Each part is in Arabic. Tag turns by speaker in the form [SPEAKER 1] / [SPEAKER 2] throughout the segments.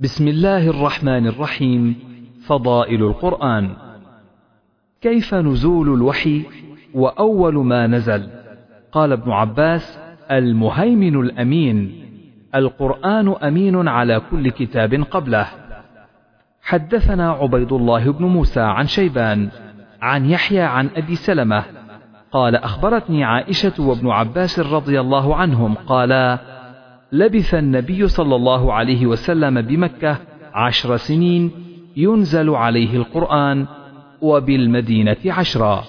[SPEAKER 1] بسم الله الرحمن الرحيم. فضائل القرآن. كيف نزول الوحي وأول ما نزل؟ قال ابن عباس المهيمن الأمين. القرآن أمين على كل كتاب قبله. حدثنا عبيد الله بن موسى عن شيبان عن يحيى عن أبي سلمة. قال أخبرتني عائشة وابن عباس رضي الله عنهم قالا لبث النبي صلى الله عليه وسلم بمكة عشر سنين ينزل عليه القرآن وبالمدينة عشرا.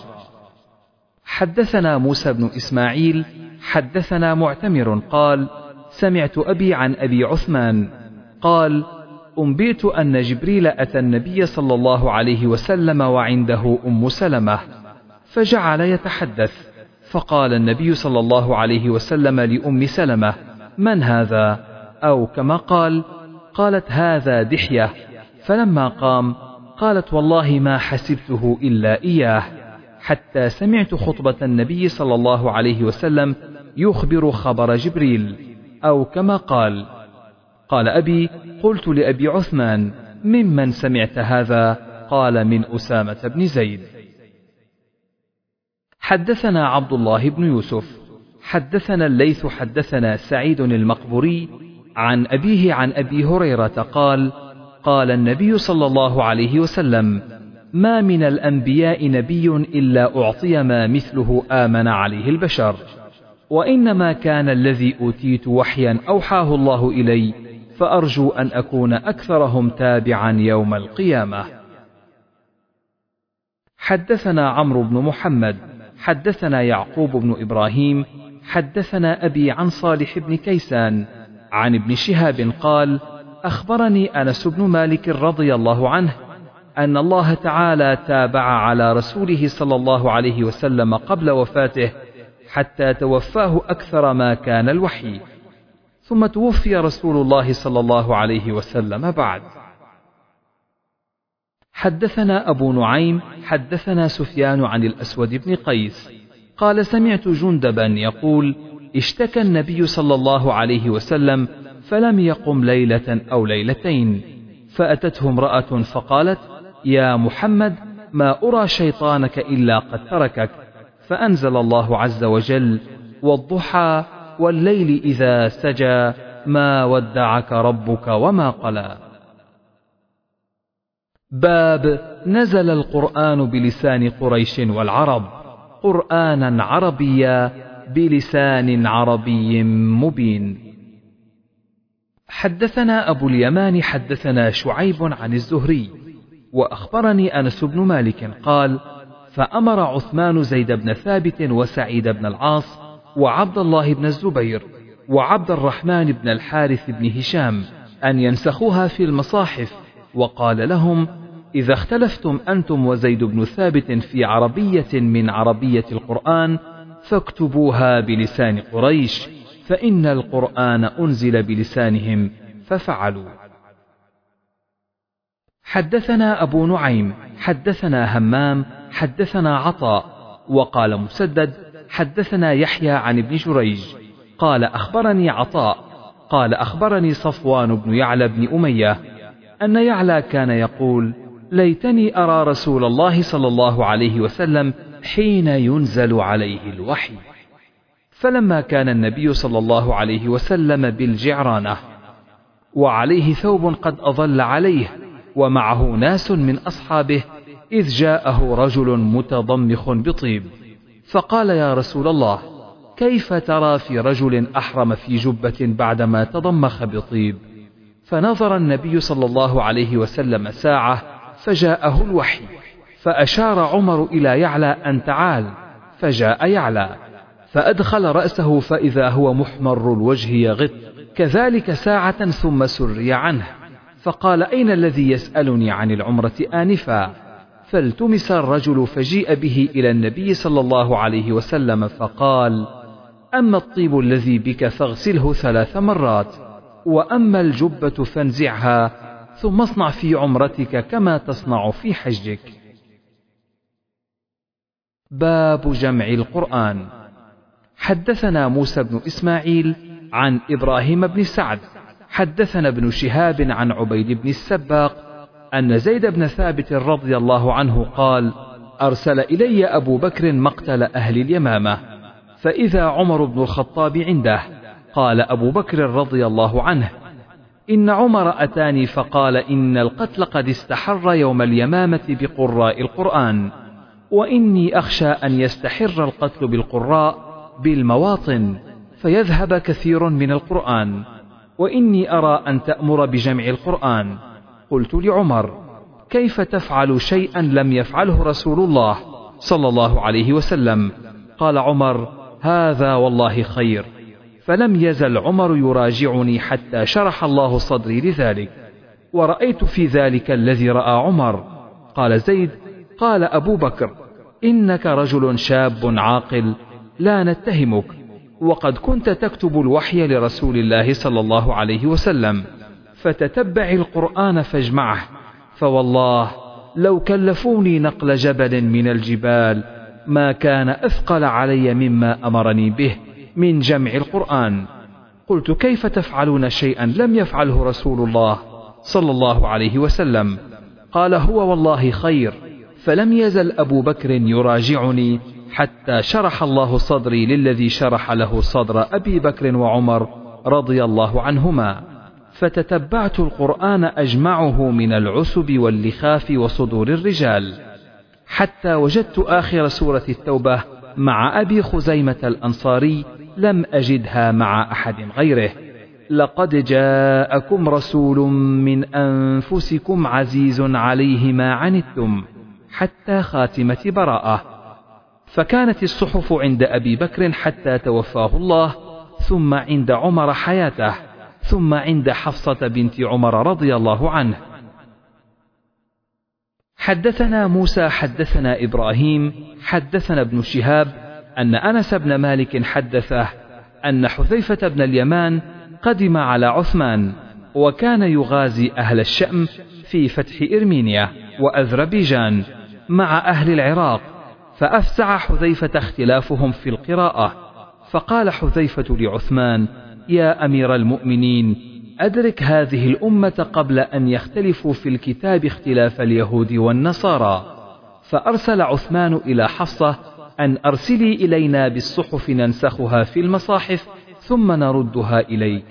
[SPEAKER 1] حدثنا موسى بن إسماعيل حدثنا معتمر قال سمعت أبي عن أبي عثمان قال أنبئت أن جبريل أتى النبي صلى الله عليه وسلم وعنده أم سلمة فجعل يتحدث فقال النبي صلى الله عليه وسلم لأم سلمة من هذا؟ أو كما قال قالت هذا دحية. فلما قام قالت والله ما حسبته إلا إياه. حتى سمعت خطبة النبي صلى الله عليه وسلم يخبر خبر جبريل. أو كما قال قال أبي قلت لأبي عثمان ممن سمعت هذا؟ قال من أسامة بن زيد. حدثنا عبد الله بن يوسف. حدثنا الليث حدثنا سعيد المقبوري عن أبيه عن أبي هريرة قال قال النبي صلى الله عليه وسلم ما من الأنبياء نبي إلا أعطي ما مثله آمن عليه البشر وإنما كان الذي أوتيت وحيا أوحاه الله إلي فأرجو أن أكون أكثرهم تابعا يوم القيامة. حدثنا عمرو بن محمد حدثنا يعقوب بن إبراهيم حدثنا أبي عن صالح بن كيسان عن ابن شهاب قال أخبرني أنس بن مالك رضي الله عنه أن الله تعالى تابع على رسوله صلى الله عليه وسلم قبل وفاته حتى توفاه أكثر ما كان الوحي. ثم توفي رسول الله صلى الله عليه وسلم بعد. حدثنا أبو نعيم حدثنا سفيان عن الأسود بن قيس. قال سمعت جندبا يقول اشتكى النبي صلى الله عليه وسلم فلم يقم ليلة أو ليلتين فأتته امرأة فقالت يا محمد ما أرى شيطانك إلا قد تركك فأنزل الله عز وجل والضحى والليل إذا سجى ما ودعك ربك وما قلى. باب نزل القرآن بلسان قريش والعرب. قرآنا عربيا بلسان عربي مبين. حدثنا أبو اليمان حدثنا شعيب عن الزهري، وأخبرني أنس بن مالك قال: فأمر عثمان زيد بن ثابت وسعيد بن العاص وعبد الله بن الزبير وعبد الرحمن بن الحارث بن هشام أن ينسخوها في المصاحف وقال لهم إذا اختلفتم أنتم وزيد بن ثابت في عربية من عربية القرآن فاكتبوها بلسان قريش فإن القرآن أنزل بلسانهم ففعلوا. حدثنا أبو نعيم، حدثنا همام، حدثنا عطاء، وقال مسدد: حدثنا يحيى عن ابن جريج، قال أخبرني عطاء، قال أخبرني صفوان بن يعلى بن أمية، أن يعلى كان يقول: ليتني أرى رسول الله صلى الله عليه وسلم حين ينزل عليه الوحي. فلما كان النبي صلى الله عليه وسلم بالجعرانة وعليه ثوب قد أظل عليه ومعه ناس من أصحابه إذ جاءه رجل متضمخ بطيب فقال يا رسول الله كيف ترى في رجل أحرم في جبة بعدما تضمخ بطيب؟ فنظر النبي صلى الله عليه وسلم ساعة فجاءه الوحي فأشار عمر إلى يعلى أن تعال فجاء يعلى فأدخل رأسه فإذا هو محمر الوجه يغط كذلك ساعة ثم سري عنه فقال أين الذي يسألني عن العمرة آنفا؟ فالتمس الرجل فجيء به إلى النبي صلى الله عليه وسلم فقال أما الطيب الذي بك فاغسله ثلاث مرات وأما الجبة فانزعها ثم اصنع في عمرتك كما تصنع في حجك. باب جمع القرآن. حدثنا موسى بن إسماعيل عن إبراهيم بن سعد. حدثنا ابن شهاب عن عبيد بن السباق أن زيد بن ثابت رضي الله عنه قال أرسل إلي أبو بكر مقتل أهل اليمامة فإذا عمر بن الخطاب عنده قال أبو بكر رضي الله عنه إن عمر أتاني فقال إن القتل قد استحر يوم اليمامة بقراء القرآن وإني أخشى أن يستحر القتل بالقراء بالمواطن فيذهب كثير من القرآن وإني أرى أن تأمر بجمع القرآن. قلت لعمر كيف تفعل شيئا لم يفعله رسول الله صلى الله عليه وسلم؟ قال عمر هذا والله خير. فلم يزل عمر يراجعني حتى شرح الله صدري لذلك. ورأيت في ذلك الذي رأى عمر. قال زيد قال أبو بكر إنك رجل شاب عاقل لا نتهمك. وقد كنت تكتب الوحي لرسول الله صلى الله عليه وسلم فتتبع القرآن فاجمعه. فوالله لو كلفوني نقل جبل من الجبال ما كان أثقل علي مما أمرني به. من جمع القرآن. قلت كيف تفعلون شيئا لم يفعله رسول الله صلى الله عليه وسلم؟ قال هو والله خير فلم يزل أبو بكر يراجعني حتى شرح الله صدري للذي شرح له صدر أبي بكر وعمر رضي الله عنهما. فتتبعت القرآن أجمعه من العسب واللخاف وصدور الرجال حتى وجدت آخر سورة التوبة مع أبي خزيمة الأنصاري لم أجدها مع أحد غيره. لقد جاءكم رسول من أنفسكم عزيز عليه ما عنتم حتى خاتمة براءة. فكانت الصحف عند أبي بكر حتى توفاه الله ثم عند عمر حياته ثم عند حفصة بنت عمر رضي الله عنه. حدثنا موسى حدثنا إبراهيم حدثنا ابن شهاب أن أنس بن مالك حدثه أن حذيفة بن اليمان قدم على عثمان وكان يغازي أهل الشأم في فتح إرمينيا وأذربيجان مع أهل العراق فأفزع حذيفة اختلافهم في القراءة. فقال حذيفة لعثمان يا أمير المؤمنين أدرك هذه الأمة قبل أن يختلفوا في الكتاب اختلاف اليهود والنصارى. فأرسل عثمان إلى حفصة أن أرسلي إلينا بالصحف ننسخها في المصاحف ثم نردها إليك.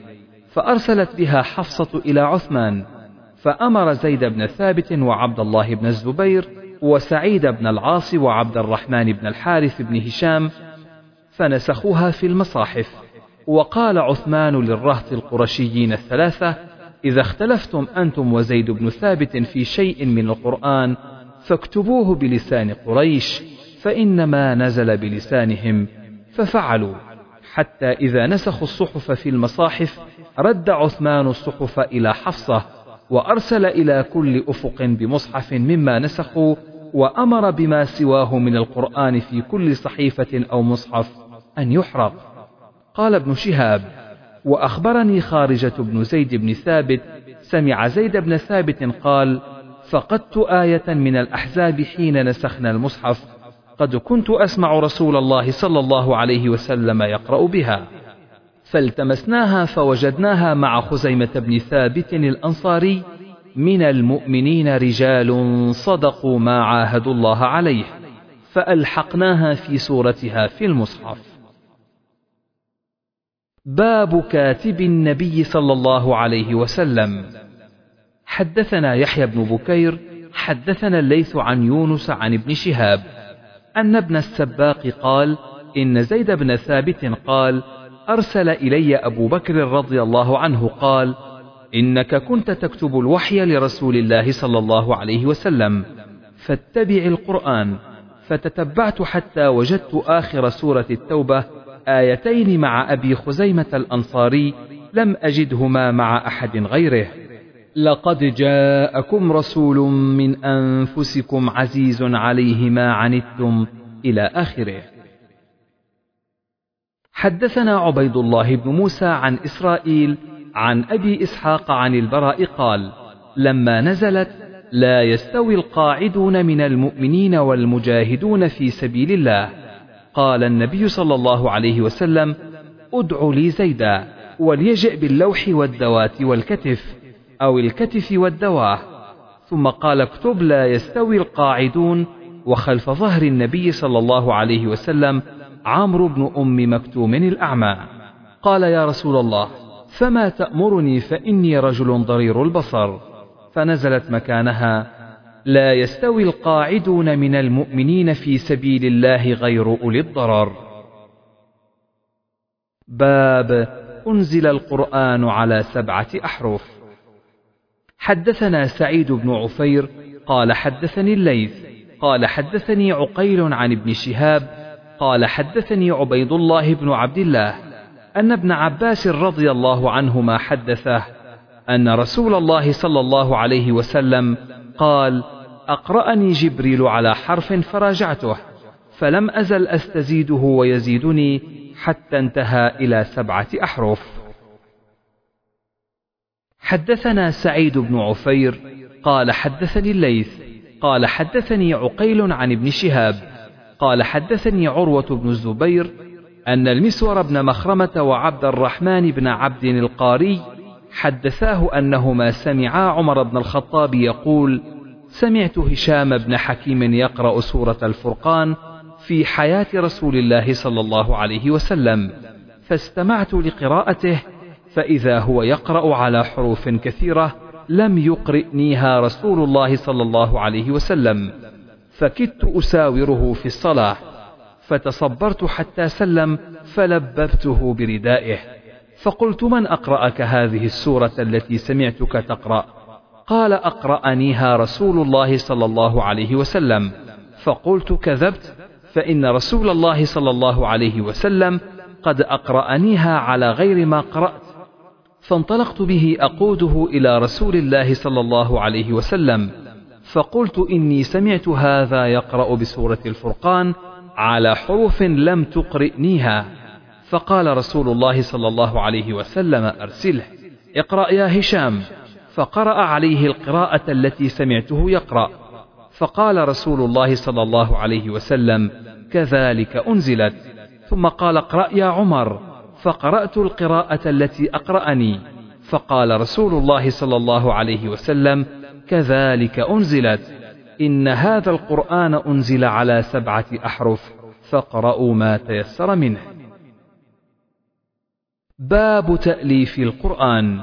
[SPEAKER 1] فأرسلت بها حفصة إلى عثمان فأمر زيد بن ثابت وعبد الله بن الزبير وسعيد بن العاص وعبد الرحمن بن الحارث بن هشام فنسخوها في المصاحف. وقال عثمان للرهط القرشيين الثلاثة إذا اختلفتم أنتم وزيد بن ثابت في شيء من القرآن فاكتبوه بلسان قريش فإنما نزل بلسانهم ففعلوا حتى إذا نسخوا الصحف في المصاحف رد عثمان الصحف إلى حفصة وأرسل إلى كل أفق بمصحف مما نسخوا وأمر بما سواه من القرآن في كل صحيفة أو مصحف أن يحرق. قال ابن شهاب وأخبرني خارجة بن زيد بن ثابت سمع زيد بن ثابت قال فقدت آية من الأحزاب حين نسخنا المصحف قد كنت أسمع رسول الله صلى الله عليه وسلم يقرأ بها. فالتمسناها فوجدناها مع خزيمة بن ثابت الأنصاري. من المؤمنين رجال صدقوا ما عاهدوا الله عليه فألحقناها في سورتها في المصحف. باب كاتب النبي صلى الله عليه وسلم. حدثنا يحيى بن بكير حدثنا الليث عن يونس عن ابن شهاب. أن ابن السباق قال إن زيد بن ثابت قال أرسل إلي أبو بكر رضي الله عنه قال إنك كنت تكتب الوحي لرسول الله صلى الله عليه وسلم فاتبع القرآن فتتبعت حتى وجدت آخر سورة التوبة آيتين مع أبي خزيمة الأنصاري لم أجدهما مع أحد غيره. لقد جاءكم رسول من أنفسكم عزيز عليه ما عنتم إلى آخره. حدثنا عبيد الله بن موسى عن إسرائيل عن أبي إسحاق عن البراء قال لما نزلت لا يستوي القاعدون من المؤمنين والمجاهدون في سبيل الله. قال النبي صلى الله عليه وسلم ادع لي زيدا وليجئ باللوح والدوات والكتف. أو الكتف والدواه. ثم قال اكتب لا يستوي القاعدون. وخلف ظهر النبي صلى الله عليه وسلم عمرو بن أم مكتوم الأعمى. قال يا رسول الله فما تأمرني فإني رجل ضرير البصر. فنزلت مكانها لا يستوي القاعدون من المؤمنين في سبيل الله غير أولي الضرر. باب أنزل القرآن على سبعة أحرف. حدثنا سعيد بن عفير قال حدثني الليث قال حدثني عقيل عن ابن شهاب قال حدثني عبيد الله بن عبد الله أن ابن عباس رضي الله عنهما حدثه أن رسول الله صلى الله عليه وسلم قال أقرأني جبريل على حرف فراجعته فلم أزل أستزيده ويزيدني حتى انتهى إلى سبعة أحرف. حدثنا سعيد بن عفير قال حدثني الليث قال حدثني عقيل عن ابن شهاب قال حدثني عروة بن الزبير أن المسور بن مخرمة وعبد الرحمن بن عبد القاري حدثاه أنهما سمعا عمر بن الخطاب يقول سمعت هشام بن حكيم يقرأ سورة الفرقان في حياة رسول الله صلى الله عليه وسلم فاستمعت لقراءته فإذا هو يقرأ على حروف كثيرة لم يقرئنيها رسول الله صلى الله عليه وسلم فكدت أساوره في الصلاة فتصبرت حتى سلم فلببته بردائه. فقلت من أقرأك هذه السورة التي سمعتك تقرأ؟ قال أقرأنيها رسول الله صلى الله عليه وسلم. فقلت كذبت فإن رسول الله صلى الله عليه وسلم قد أقرأنيها على غير ما قرأت فانطلقت به أقوده إلى رسول الله صلى الله عليه وسلم فقلت إني سمعت هذا يقرأ بسورة الفرقان على حروف لم تقرئنيها. فقال رسول الله صلى الله عليه وسلم أرسله اقرأ يا هشام. فقرأ عليه القراءة التي سمعته يقرأ. فقال رسول الله صلى الله عليه وسلم كذلك أنزلت. ثم قال اقرأ يا عمر. فقرأت القراءة التي أقرأني. فقال رسول الله صلى الله عليه وسلم كذلك أنزلت. إن هذا القرآن أنزل على سبعة أحرف. فاقرأوا ما تيسر منه. باب تأليف القرآن.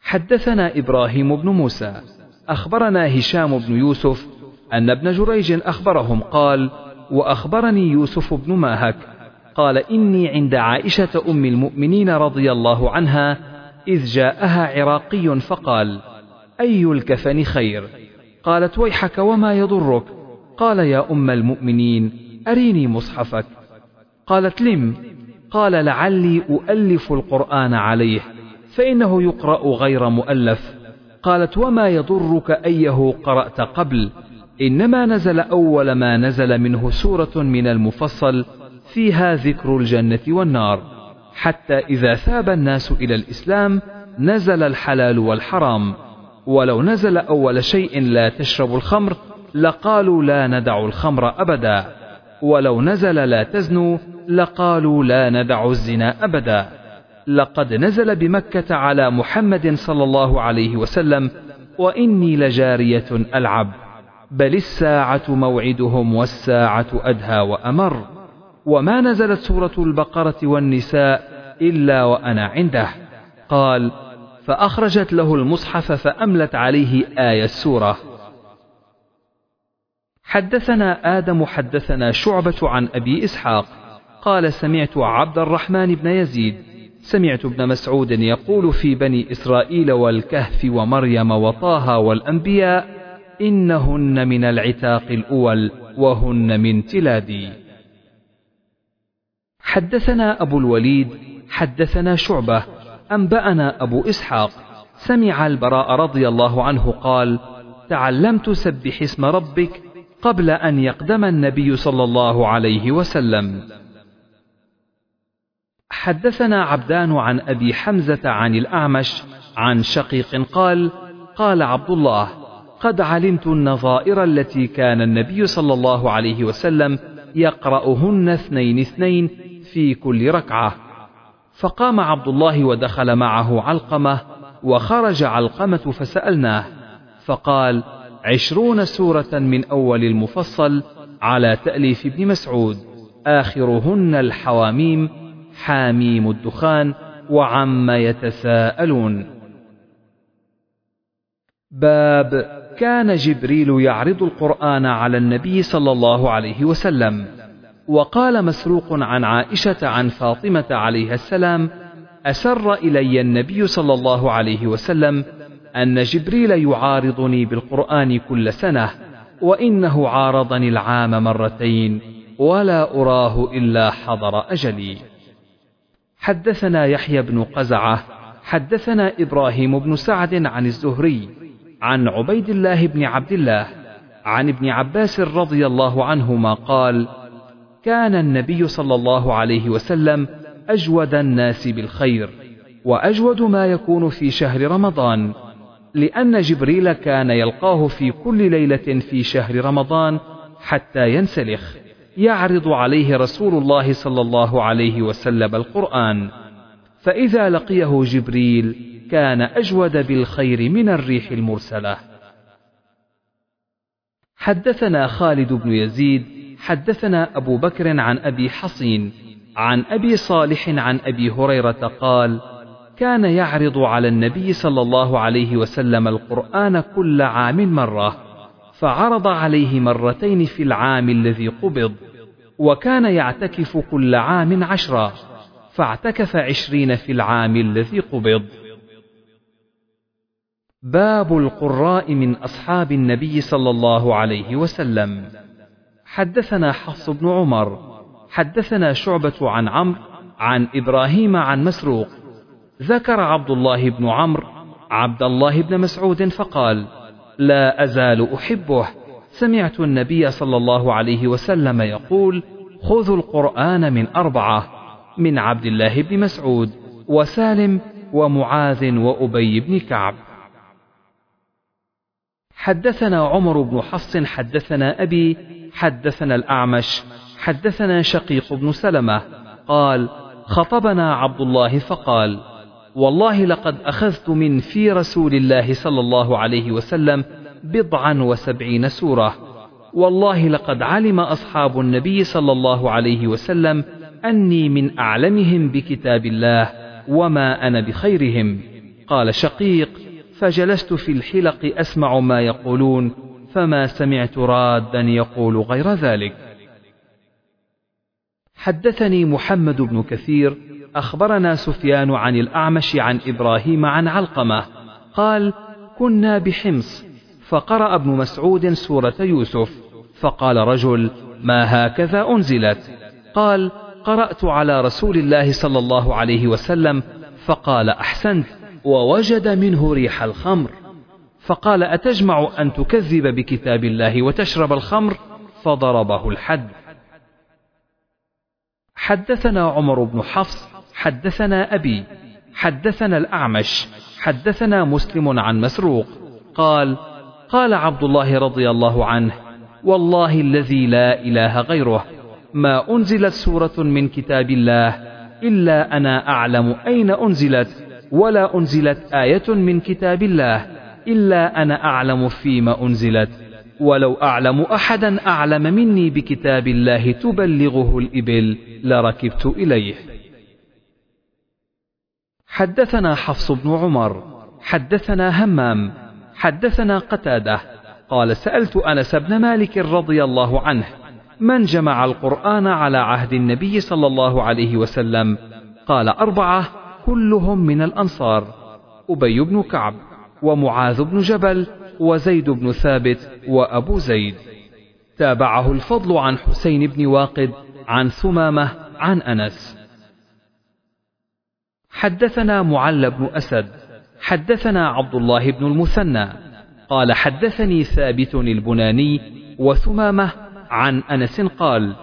[SPEAKER 1] حدثنا إبراهيم بن موسى. أخبرنا هشام بن يوسف. أن ابن جريج أخبرهم قال وأخبرني يوسف بن ماهك. قال إني عند عائشة أم المؤمنين رضي الله عنها إذ جاءها عراقي فقال أي الكفن خير؟ قالت ويحك وما يضرك. قال يا أم المؤمنين أريني مصحفك. قالت لم؟ قال لعلي أؤلف القرآن عليه فإنه يقرأ غير مؤلف. قالت وما يضرك أيه قرأت قبل؟ إنما نزل أول ما نزل منه سورة من المفصل فيها ذكر الجنة والنار. حتى إذا ثاب الناس إلى الإسلام نزل الحلال والحرام. ولو نزل أول شيء لا تشرب الخمر لقالوا لا ندع الخمر أبدا. ولو نزل لا تزنوا لقالوا لا ندع الزنا أبدا. لقد نزل بمكة على محمد صلى الله عليه وسلم وإني لجارية ألعب. بل الساعة موعدهم والساعة أدهى وأمر. وما نزلت سورة البقرة والنساء إلا وأنا عنده. قال فأخرجت له المصحف فأملت عليه آية السورة. حدثنا آدم حدثنا شعبة عن أبي إسحاق. قال سمعت عبد الرحمن بن يزيد. سمعت ابن مسعود يقول في بني إسرائيل والكهف ومريم وطه والأنبياء إنهن من العتاق الأول وهن من تلادي. حدثنا أبو الوليد حدثنا شعبة أنبأنا أبو إسحاق سمع البراء رضي الله عنه قال تعلمت سبح اسم ربك قبل أن يقدم النبي صلى الله عليه وسلم. حدثنا عبدان عن أبي حمزة عن الأعمش عن شقيق قال قال عبد الله قد علمت النظائر التي كان النبي صلى الله عليه وسلم يقرأهن اثنين اثنين في كل ركعة. فقام عبد الله ودخل معه علقمة وخرج علقمة فسألناه فقال عشرون سورة من أول المفصل على تأليف ابن مسعود آخرهن الحواميم حاميم الدخان وعم يتساءلون. باب كان جبريل يعرض القرآن على النبي صلى الله عليه وسلم. وقال مسروق عن عائشة عن فاطمة عليها السلام أسر إلي النبي صلى الله عليه وسلم أن جبريل يعارضني بالقرآن كل سنة وإنه عارضني العام مرتين ولا أراه إلا حضر أجلي. حدثنا يحيى بن قزعة حدثنا إبراهيم بن سعد عن الزهري عن عبيد الله بن عبد الله عن ابن عباس رضي الله عنهما قال كان النبي صلى الله عليه وسلم أجود الناس بالخير وأجود ما يكون في شهر رمضان لأن جبريل كان يلقاه في كل ليلة في شهر رمضان حتى ينسلخ يعرض عليه رسول الله صلى الله عليه وسلم القرآن. فإذا لقيه جبريل كان أجود بالخير من الريح المرسلة. حدثنا خالد بن يزيد حدثنا أبو بكر عن أبي حصين عن أبي صالح عن أبي هريرة قال كان يعرض على النبي صلى الله عليه وسلم القرآن كل عام مرة فعرض عليه مرتين في العام الذي قبض وكان يعتكف كل عام عشرا فاعتكف عشرين في العام الذي قبض. باب القراء من أصحاب النبي صلى الله عليه وسلم. حدثنا حفص بن عمر حدثنا شعبة عن عمرو عن إبراهيم عن مسروق. ذكر عبد الله بن عمرو عبد الله بن مسعود فقال لا أزال أحبه. سمعت النبي صلى الله عليه وسلم يقول خذوا القرآن من أربعة من عبد الله بن مسعود وسالم ومعاذ وأبي بن كعب. حدثنا عمر بن حفص حدثنا أبي حدثنا الأعمش حدثنا شقيق بن سلمة قال خطبنا عبد الله فقال والله لقد أخذت من في رسول الله صلى الله عليه وسلم بضعا وسبعين سورة. والله لقد علم أصحاب النبي صلى الله عليه وسلم أني من أعلمهم بكتاب الله وما أنا بخيرهم. قال شقيق فجلست في الحلق أسمع ما يقولون فما سمعت رادا يقول غير ذلك. حدثني محمد بن كثير أخبرنا سفيان عن الأعمش عن إبراهيم عن علقمة قال كنا بحمص. فقرأ ابن مسعود سورة يوسف فقال رجل ما هكذا أنزلت؟ قال قرأت على رسول الله صلى الله عليه وسلم. فقال أحسنت. ووجد منه ريح الخمر. فقال أتجمع أن تكذب بكتاب الله وتشرب الخمر؟ فضربه الحد. حدثنا عمر بن حفص حدثنا أبي حدثنا الأعمش حدثنا مسلم عن مسروق. قال قال عبد الله رضي الله عنه والله الذي لا إله غيره. ما أنزلت سورة من كتاب الله إلا أنا أعلم أين أنزلت. ولا أنزلت آية من كتاب الله إلا أنا أعلم فيما أنزلت. ولو أعلم أحدا أعلم مني بكتاب الله تبلغه الإبل لركبت إليه. حدثنا حفص بن عمر حدثنا همام حدثنا قتادة. قال سألت أنس بن مالك رضي الله عنه من جمع القرآن على عهد النبي صلى الله عليه وسلم؟ قال أربعة كلهم من الأنصار أبي بن كعب ومعاذ بن جبل وزيد بن ثابت وأبو زيد. تابعه الفضل عن حسين بن واقد عن ثمامة عن أنس. حدثنا معل بن أسد حدثنا عبد الله بن المثنى قال حدثني ثابت البناني وثمامة عن أنس قال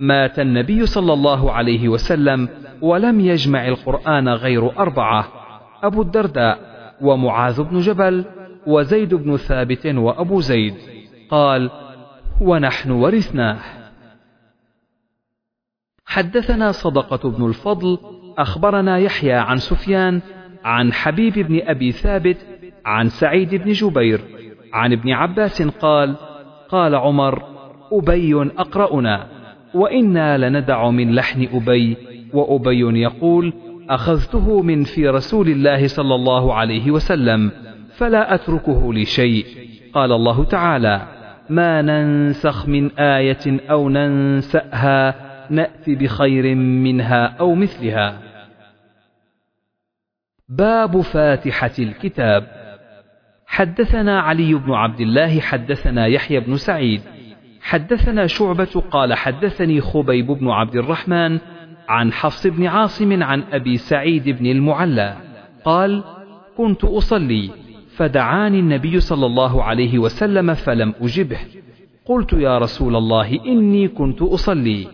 [SPEAKER 1] مات النبي صلى الله عليه وسلم ولم يجمع القرآن غير أربعة أبو الدرداء ومعاذ بن جبل وزيد بن ثابت وأبو زيد. قال ونحن ورثناه. حدثنا صدقة بن الفضل أخبرنا يحيى عن سفيان عن حبيب بن أبي ثابت عن سعيد بن جبير عن ابن عباس قال قال عمر أبي أقرأنا. وإنا لندع من لحن أبي وأبي يقول أخذته من في رسول الله صلى الله عليه وسلم فلا أتركه لشيء. قال الله تعالى ما ننسخ من آية أو ننسأها نأتي بخير منها أو مثلها. باب فاتحة الكتاب. حدثنا علي بن عبد الله حدثنا يحيى بن سعيد. حدثنا شعبة قال حدثني خبيب بن عبد الرحمن عن حفص بن عاصم عن أبي سعيد بن المعلى. قال كنت أصلي فدعاني النبي صلى الله عليه وسلم فلم أجبه. قلت يا رسول الله إني كنت أصلي.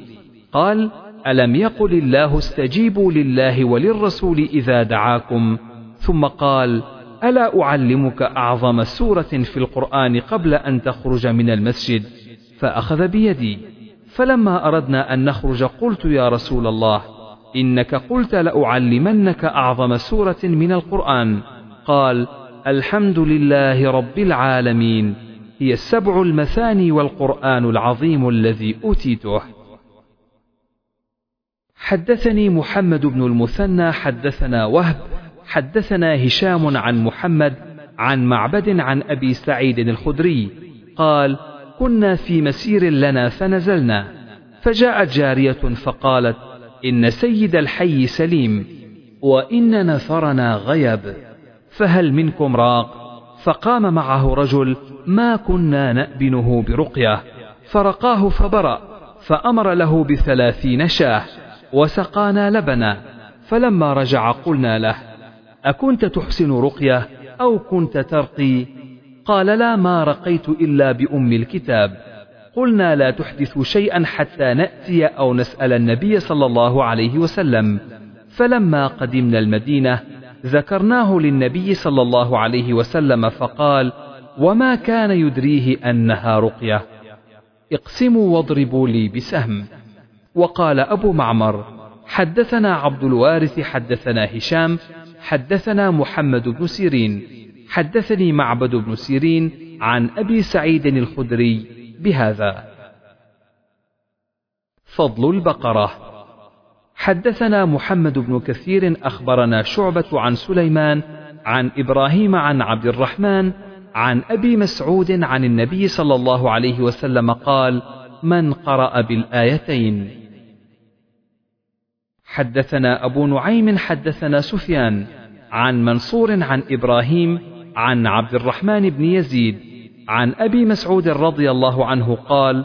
[SPEAKER 1] قال ألم يقل الله استجيبوا لله وللرسول إذا دعاكم؟ ثم قال ألا أعلمك أعظم سورة في القرآن قبل أن تخرج من المسجد؟ فأخذ بيدي. فلما أردنا أن نخرج قلت يا رسول الله إنك قلت لأعلمنك أعظم سورة من القرآن. قال الحمد لله رب العالمين هي السبع المثاني والقرآن العظيم الذي أوتيته. حدثني محمد بن المثنى حدثنا وهب حدثنا هشام عن محمد عن معبد عن أبي سعيد الخدري. قال كنا في مسير لنا فنزلنا. فجاءت جارية فقالت إن سيد الحي سليم وإن نفرنا غيب. فهل منكم راق؟ فقام معه رجل ما كنا نأبنه برقية. فرقاه فبرأ فأمر له بثلاثين شاة وسقانا لبنا. فلما رجع قلنا له أكنت تحسن رقية أو كنت ترقي؟ قال لا ما رقيت إلا بأم الكتاب. قلنا لا تحدث شيئا حتى نأتي أو نسأل النبي صلى الله عليه وسلم. فلما قدمنا المدينة ذكرناه للنبي صلى الله عليه وسلم فقال وما كان يدريه أنها رقية. اقسموا واضربوا لي بسهم. وقال أبو معمر حدثنا عبد الوارث حدثنا هشام حدثنا محمد بن سيرين. حدثني معبد بن سيرين عن أبي سعيد الخدري بهذا. فضل البقرة. حدثنا محمد بن كثير أخبرنا شعبة عن سليمان عن إبراهيم عن عبد الرحمن عن أبي مسعود عن النبي صلى الله عليه وسلم قال من قرأ بالآيتين؟ حدثنا أبو نعيم حدثنا سفيان عن منصور عن إبراهيم عن عبد الرحمن بن يزيد عن أبي مسعود رضي الله عنه قال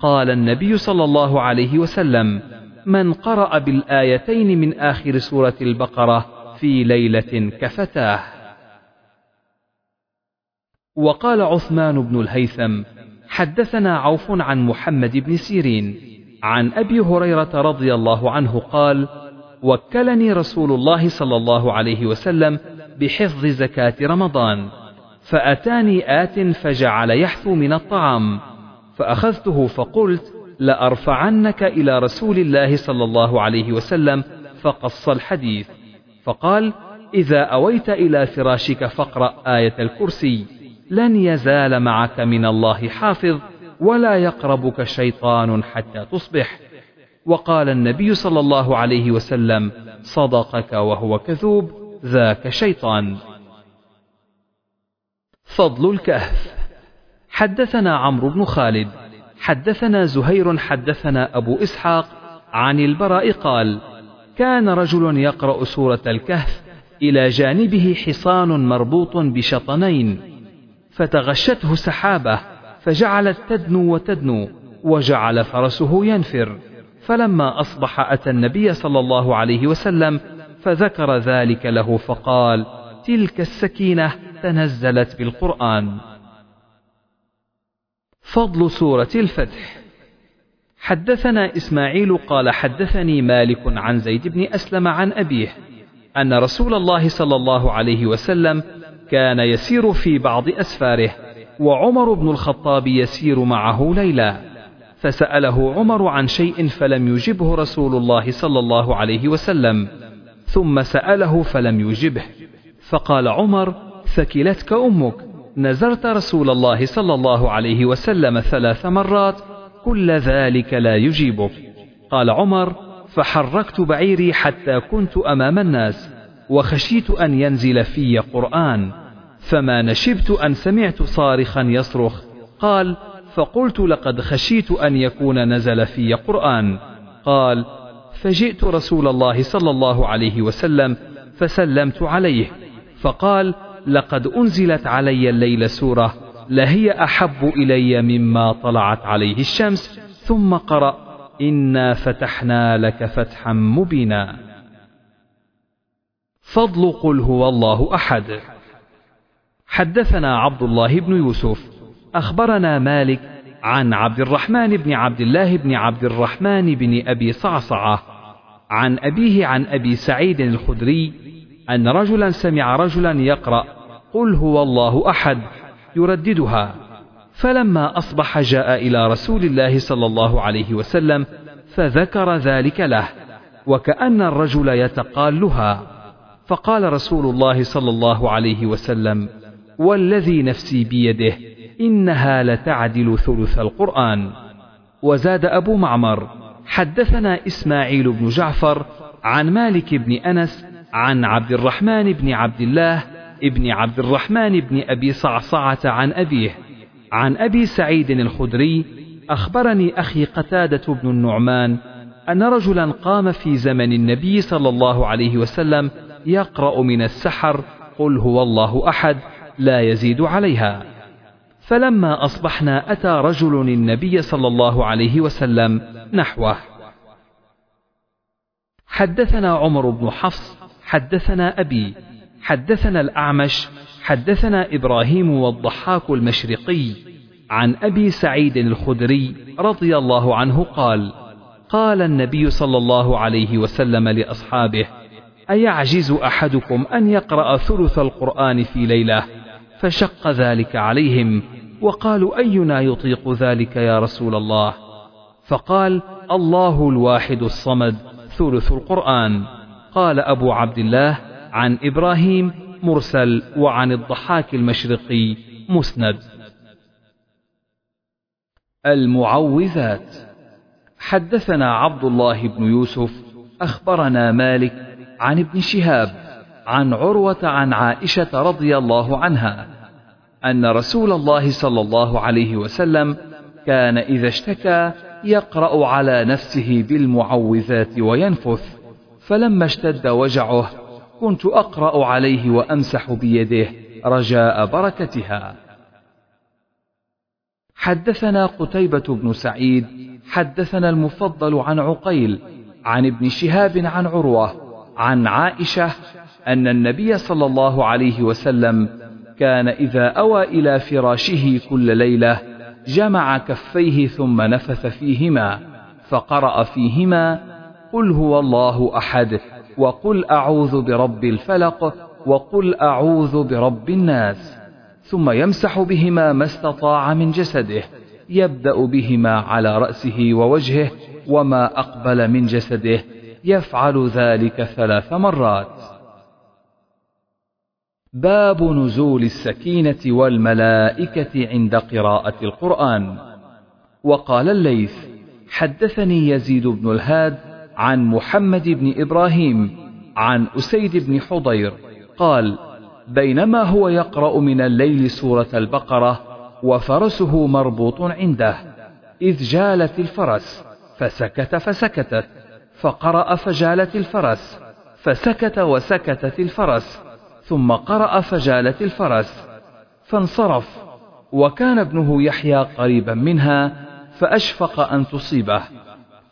[SPEAKER 1] قال النبي صلى الله عليه وسلم من قرأ بالآيتين من آخر سورة البقرة في ليلة كفتاه. وقال عثمان بن الهيثم حدثنا عوف عن محمد بن سيرين عن أبي هريرة رضي الله عنه قال وكلني رسول الله صلى الله عليه وسلم بحفظ زكاة رمضان. فأتاني آت فجعل يحثو من الطعام. فأخذته فقلت لأرفعنك إلى رسول الله صلى الله عليه وسلم فقص الحديث. فقال إذا أويت إلى فراشك فاقرأ آية الكرسي. لن يزال معك من الله حافظ ولا يقربك شيطان حتى تصبح. وقال النبي صلى الله عليه وسلم صدقك وهو كذوب. ذاك شيطان. فضل الكهف. حدثنا عمرو بن خالد. حدثنا زهير حدثنا أبو إسحاق عن البراء قال كان رجل يقرأ سورة الكهف إلى جانبه حصان مربوط بشطنين فتغشته سحابة فجعلت تدنو وتدنو وجعل فرسه ينفر. فلما أصبح أتى النبي صلى الله عليه وسلم فذكر ذلك له فقال تلك السكينة تنزلت بالقرآن. فضل سورة الفتح. حدثنا إسماعيل قال حدثني مالك عن زيد بن أسلم عن أبيه أن رسول الله صلى الله عليه وسلم كان يسير في بعض أسفاره وعمر بن الخطاب يسير معه ليلا. فسأله عمر عن شيء فلم يجبه رسول الله صلى الله عليه وسلم. ثم سأله فلم يجبه. فقال عمر ثكلتك أمك. نزرت رسول الله صلى الله عليه وسلم ثلاث مرات. كل ذلك لا يجيبك. قال عمر فحركت بعيري حتى كنت أمام الناس وخشيت أن ينزل في قرآن. فما نشبت أن سمعت صارخا يصرخ. قال فقلت لقد خشيت أن يكون نزل في قرآن. قال فجئت رسول الله صلى الله عليه وسلم فسلمت عليه فقال لقد أنزلت علي الليل سورة لهي أحب إلي مما طلعت عليه الشمس ثم قرأ إنا فتحنا لك فتحا مبينا. فضل قل هو الله أحد. حدثنا عبد الله بن يوسف أخبرنا مالك عن عبد الرحمن بن عبد الله بن عبد الرحمن بن أبي صعصعة عن أبيه عن أبي سعيد الخدري أن رجلا سمع رجلا يقرأ قل هو الله أحد يرددها. فلما أصبح جاء إلى رسول الله صلى الله عليه وسلم فذكر ذلك له وكأن الرجل يتقالها. فقال رسول الله صلى الله عليه وسلم والذي نفسي بيده إنها لتعدل ثلث القرآن. وزاد أبو معمر حدثنا إسماعيل بن جعفر عن مالك بن أنس عن عبد الرحمن بن عبد الله ابن عبد الرحمن بن أبي صعصعة عن أبيه عن أبي سعيد الخدري أخبرني أخي قتادة بن النعمان أن رجلا قام في زمن النبي صلى الله عليه وسلم يقرأ من السحر قل هو الله أحد لا يزيد عليها. فلما أصبحنا أتى رجل النبي صلى الله عليه وسلم نحوه. حدثنا عمر بن حفص حدثنا أبي حدثنا الأعمش حدثنا إبراهيم والضحاك المشرقي عن أبي سعيد الخدري رضي الله عنه قال قال النبي صلى الله عليه وسلم لأصحابه أيعجز أحدكم أن يقرأ ثلث القرآن في ليلة؟ فشق ذلك عليهم وقالوا أينا يطيق ذلك يا رسول الله؟ فقال الله الواحد الصمد ثلث القرآن. قال أبو عبد الله عن إبراهيم مرسل وعن الضحاك المشرقي مسند. المعوذات. حدثنا عبد الله بن يوسف أخبرنا مالك عن ابن شهاب. عن عروة عن عائشة رضي الله عنها أن رسول الله صلى الله عليه وسلم كان إذا اشتكى يقرأ على نفسه بالمعوذات وينفث فلما اشتد وجعه كنت أقرأ عليه وأمسح بيده رجاء بركتها. حدثنا قتيبة بن سعيد حدثنا المفضل عن عقيل عن ابن شهاب عن عروة عن عائشة أن النبي صلى الله عليه وسلم كان إذا أوى إلى فراشه كل ليلة جمع كفيه ثم نفث فيهما فقرأ فيهما قل هو الله أحد وقل أعوذ برب الفلق وقل أعوذ برب الناس ثم يمسح بهما ما استطاع من جسده يبدأ بهما على رأسه ووجهه وما أقبل من جسده يفعل ذلك ثلاث مرات باب نزول السكينة والملائكة عند قراءة القرآن. وقال الليث حدثني يزيد بن الهاد عن محمد بن إبراهيم عن أسيد بن حضير قال بينما هو يقرأ من الليل سورة البقرة وفرسه مربوط عنده إذ جالت الفرس فسكت فسكتت فقرأ فجالت الفرس فسكت وسكتت الفرس ثم قرأ فجالت الفرس فانصرف وكان ابنه يحيى قريبا منها فأشفق أن تصيبه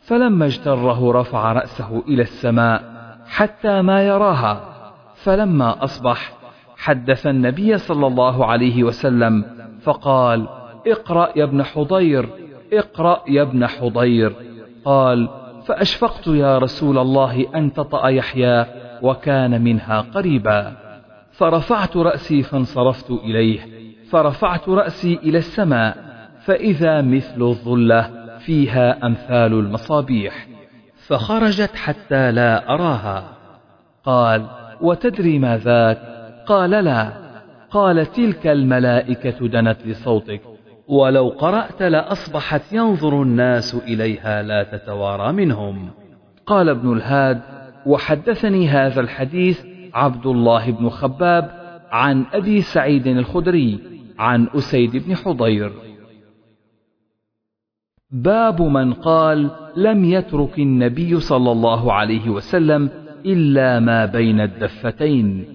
[SPEAKER 1] فلما اجتره رفع رأسه إلى السماء حتى ما يراها فلما أصبح حدث النبي صلى الله عليه وسلم فقال اقرأ يا ابن حضير اقرأ يا ابن حضير. قال فأشفقت يا رسول الله أن تطأ يحيى وكان منها قريبا. فرفعت رأسي فانصرفت إليه. فرفعت رأسي إلى السماء. فإذا مثل الظلة فيها أمثال المصابيح. فخرجت حتى لا أراها. قال وتدري ما ذاك؟ قال لا. قال تلك الملائكة دنت لصوتك. ولو قرأت لأصبحت ينظر الناس إليها لا تتوارى منهم. قال ابن الهاد وحدثني هذا الحديث عبد الله بن خباب عن أبي سعيد الخدري عن أسيد بن حضير. باب من قال لم يترك النبي صلى الله عليه وسلم إلا ما بين الدفتين.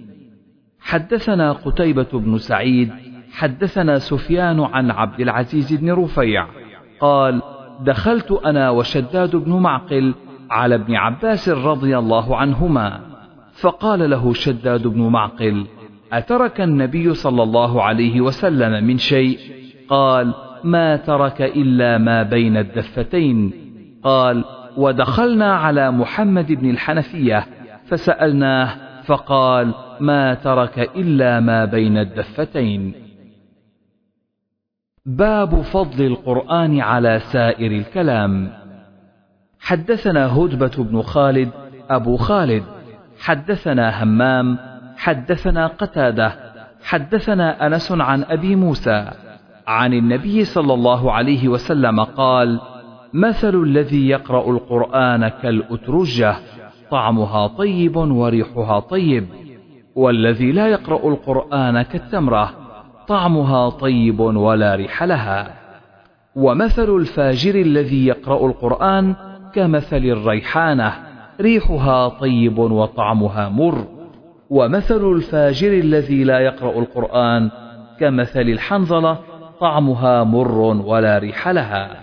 [SPEAKER 1] حدثنا قتيبة بن سعيد حدثنا سفيان عن عبد العزيز بن رفيع. قال دخلت أنا وشداد بن معقل على ابن عباس رضي الله عنهما. فقال له شداد بن معقل أترك النبي صلى الله عليه وسلم من شيء؟ قال ما ترك إلا ما بين الدفتين. قال ودخلنا على محمد بن الحنفية فسألناه فقال ما ترك إلا ما بين الدفتين. باب فضل القرآن على سائر الكلام. حدثنا هدبة بن خالد أبو خالد حدثنا همام حدثنا قتادة حدثنا أنس عن أبي موسى عن النبي صلى الله عليه وسلم قال مثل الذي يقرأ القرآن كالأترجة طعمها طيب وريحها طيب والذي لا يقرأ القرآن كالتمرة طعمها طيب ولا ريح لها. ومثل الفاجر الذي يقرأ القرآن كمثل الريحانة ريحها طيب وطعمها مر. ومثل الفاجر الذي لا يقرأ القرآن كمثل الحنظلة طعمها مر ولا ريح لها.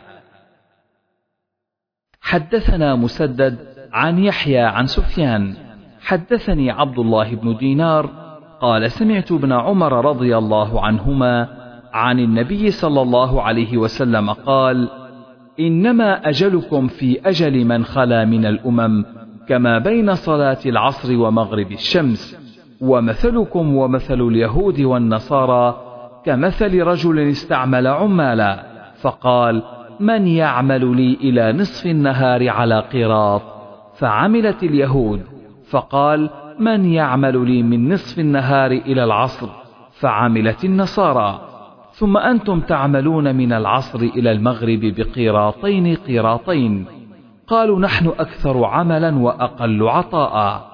[SPEAKER 1] حدثنا مسدد عن يحيى عن سفيان. حدثني عبد الله بن دينار قال سمعت ابن عمر رضي الله عنهما عن النبي صلى الله عليه وسلم قال إنما أجلكم في أجل من خلا من الأمم كما بين صلاة العصر ومغرب الشمس ومثلكم ومثل اليهود والنصارى كمثل رجل استعمل عمالا فقال من يعمل لي إلى نصف النهار على قراط؟ فعملت اليهود فقال من يعمل لي من نصف النهار إلى العصر؟ فعملت النصارى. ثم أنتم تعملون من العصر إلى المغرب بقيراطين قيراطين قالوا نحن أكثر عملا وأقل عطاء.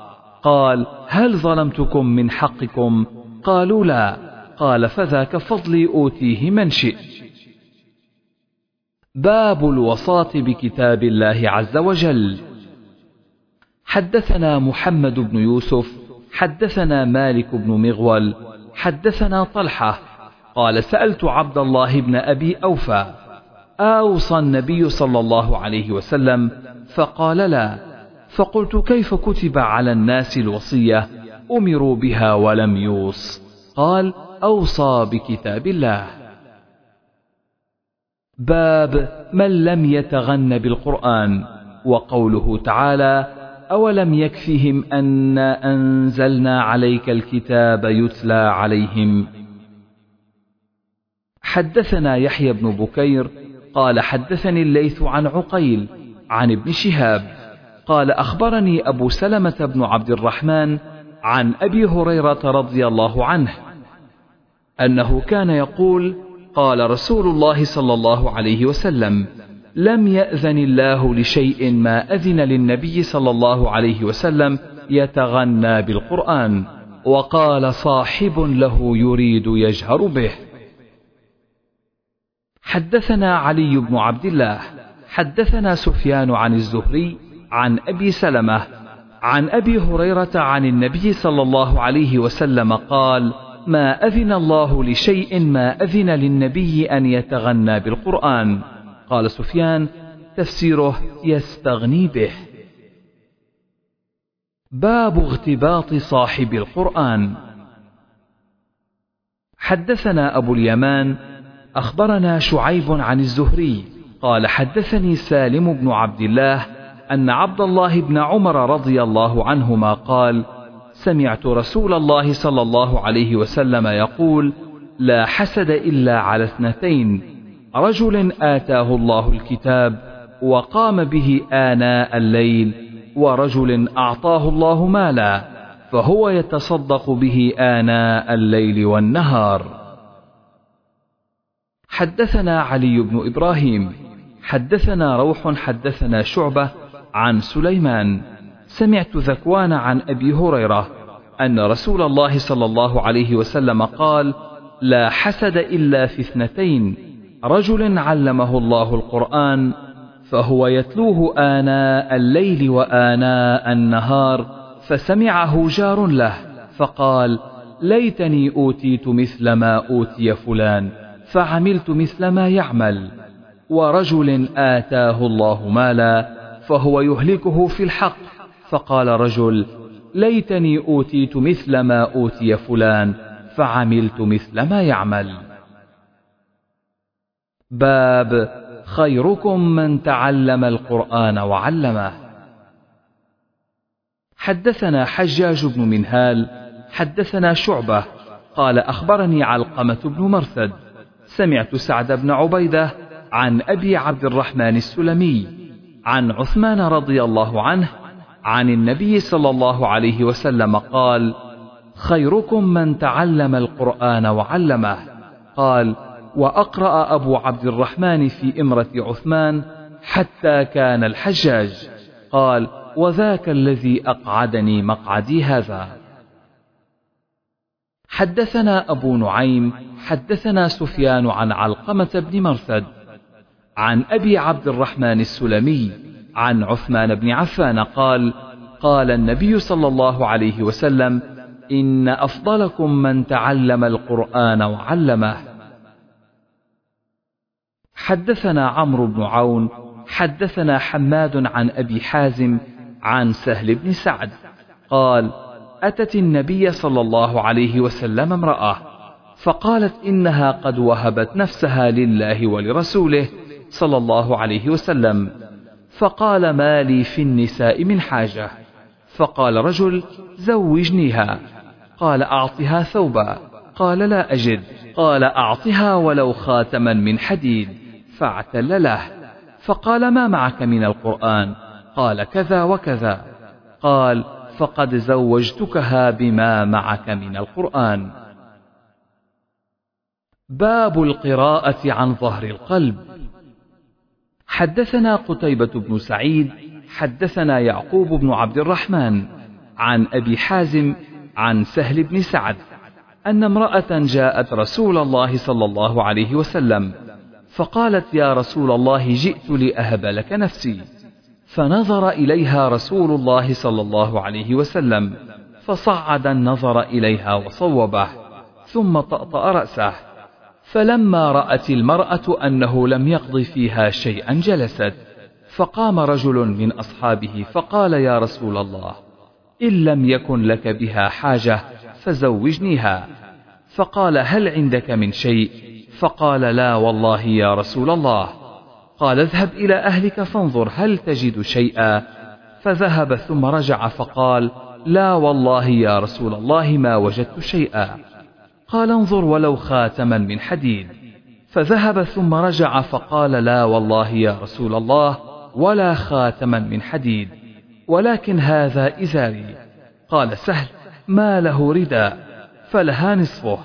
[SPEAKER 1] قال هل ظلمتكم من حقكم؟ قالوا لا. قال فذاك فضلي أوتيه من شئت. باب الوصاة بكتاب الله عز وجل. حدثنا محمد بن يوسف حدثنا مالك بن مغول حدثنا طلحة. قال سألت عبد الله بن أبي أوفى أوصى النبي صلى الله عليه وسلم فقال لا. فقلت كيف كتب على الناس الوصية؟ أمروا بها ولم يوص. قال أوصى بكتاب الله. باب من لم يتغن بالقرآن. وقوله تعالى أولم يكفهم أنا أنزلنا عليك الكتاب يتلى عليهم؟ حدثنا يحيى بن بكير قال حدثني الليث عن عقيل عن ابن شهاب قال أخبرني أبو سلمة بن عبد الرحمن عن أبي هريرة رضي الله عنه أنه كان يقول قال رسول الله صلى الله عليه وسلم لم يأذن الله لشيء ما أذن للنبي صلى الله عليه وسلم يتغنى بالقرآن وقال صاحب له يريد يجهر به حدثنا علي بن عبد الله حدثنا سفيان عن الزهري عن أبي سلمة عن أبي هريرة عن النبي صلى الله عليه وسلم قال ما أذن الله لشيء ما أذن للنبي أن يتغنى بالقرآن. قال سفيان تفسيره يستغني به. باب اغتباط صاحب القرآن. حدثنا أبو اليمان أخبرنا شعيب عن الزهري. قال حدثني سالم بن عبد الله أن عبد الله بن عمر رضي الله عنهما قال سمعت رسول الله صلى الله عليه وسلم يقول لا حسد إلا على اثنتين. رجل آتاه الله الكتاب وقام به آناء الليل ورجل أعطاه الله مالا فهو يتصدق به آناء الليل والنهار. حدثنا علي بن إبراهيم حدثنا روح حدثنا شعبة عن سليمان. سمعت ذكوان عن أبي هريرة أن رسول الله صلى الله عليه وسلم قال لا حسد إلا في اثنتين رجل علمه الله القرآن فهو يتلوه آناء الليل وآناء النهار فسمعه جار له فقال ليتني أوتيت مثل ما أوتي فلان فعملت مثل ما يعمل. ورجل آتاه الله مالا فهو يهلكه في الحق. فقال رجل ليتني أوتيت مثل ما أوتي فلان فعملت مثل ما يعمل. باب خيركم من تعلم القرآن وعلمه. حدثنا حجاج بن منهال حدثنا شعبة قال أخبرني علقمة بن مرثد. سمعت سعد بن عبيدة عن أبي عبد الرحمن السلمي عن عثمان رضي الله عنه عن النبي صلى الله عليه وسلم قال خيركم من تعلم القرآن وعلمه. قال وأقرأ أبو عبد الرحمن في إمرة عثمان حتى كان الحجاج. قال وذاك الذي أقعدني مقعدي هذا. حدثنا أبو نعيم حدثنا سفيان عن علقمة بن مرثد عن أبي عبد الرحمن السلمي عن عثمان بن عفان قال قال النبي صلى الله عليه وسلم إن أفضلكم من تعلم القرآن وعلمه. حدثنا عمرو بن عون حدثنا حماد عن أبي حازم عن سهل بن سعد قال أتت النبي صلى الله عليه وسلم امرأة فقالت إنها قد وهبت نفسها لله ولرسوله صلى الله عليه وسلم. فقال ما لي في النساء من حاجة؟ فقال رجل زوجنيها. قال أعطها ثوبا. قال لا أجد. قال أعطها ولو خاتما من حديد. فاعتل له. فقال ما معك من القرآن؟ قال كذا وكذا. قال فقد زوجتكها بما معك من القرآن. باب القراءة عن ظهر القلب. حدثنا قتيبة بن سعيد حدثنا يعقوب بن عبد الرحمن عن أبي حازم عن سهل بن سعد أن امرأة جاءت رسول الله صلى الله عليه وسلم فقالت يا رسول الله جئت لأهب لك نفسي. فنظر إليها رسول الله صلى الله عليه وسلم فصعد النظر إليها وصوبه ثم طأطأ رأسه. فلما رأت المرأة أنه لم يقض فيها شيئا جلست فقام رجل من أصحابه فقال يا رسول الله إن لم يكن لك بها حاجة فزوجنيها. فقال هل عندك من شيء؟ فقال لا والله يا رسول الله. قال اذهب إلى أهلك فانظر هل تجد شيئا. فذهب ثم رجع فقال لا والله يا رسول الله ما وجدت شيئا. قال انظر ولو خاتما من حديد. فذهب ثم رجع فقال لا والله يا رسول الله ولا خاتما من حديد. ولكن هذا إزاري. قال سهل ما له رداء فلها نصفه.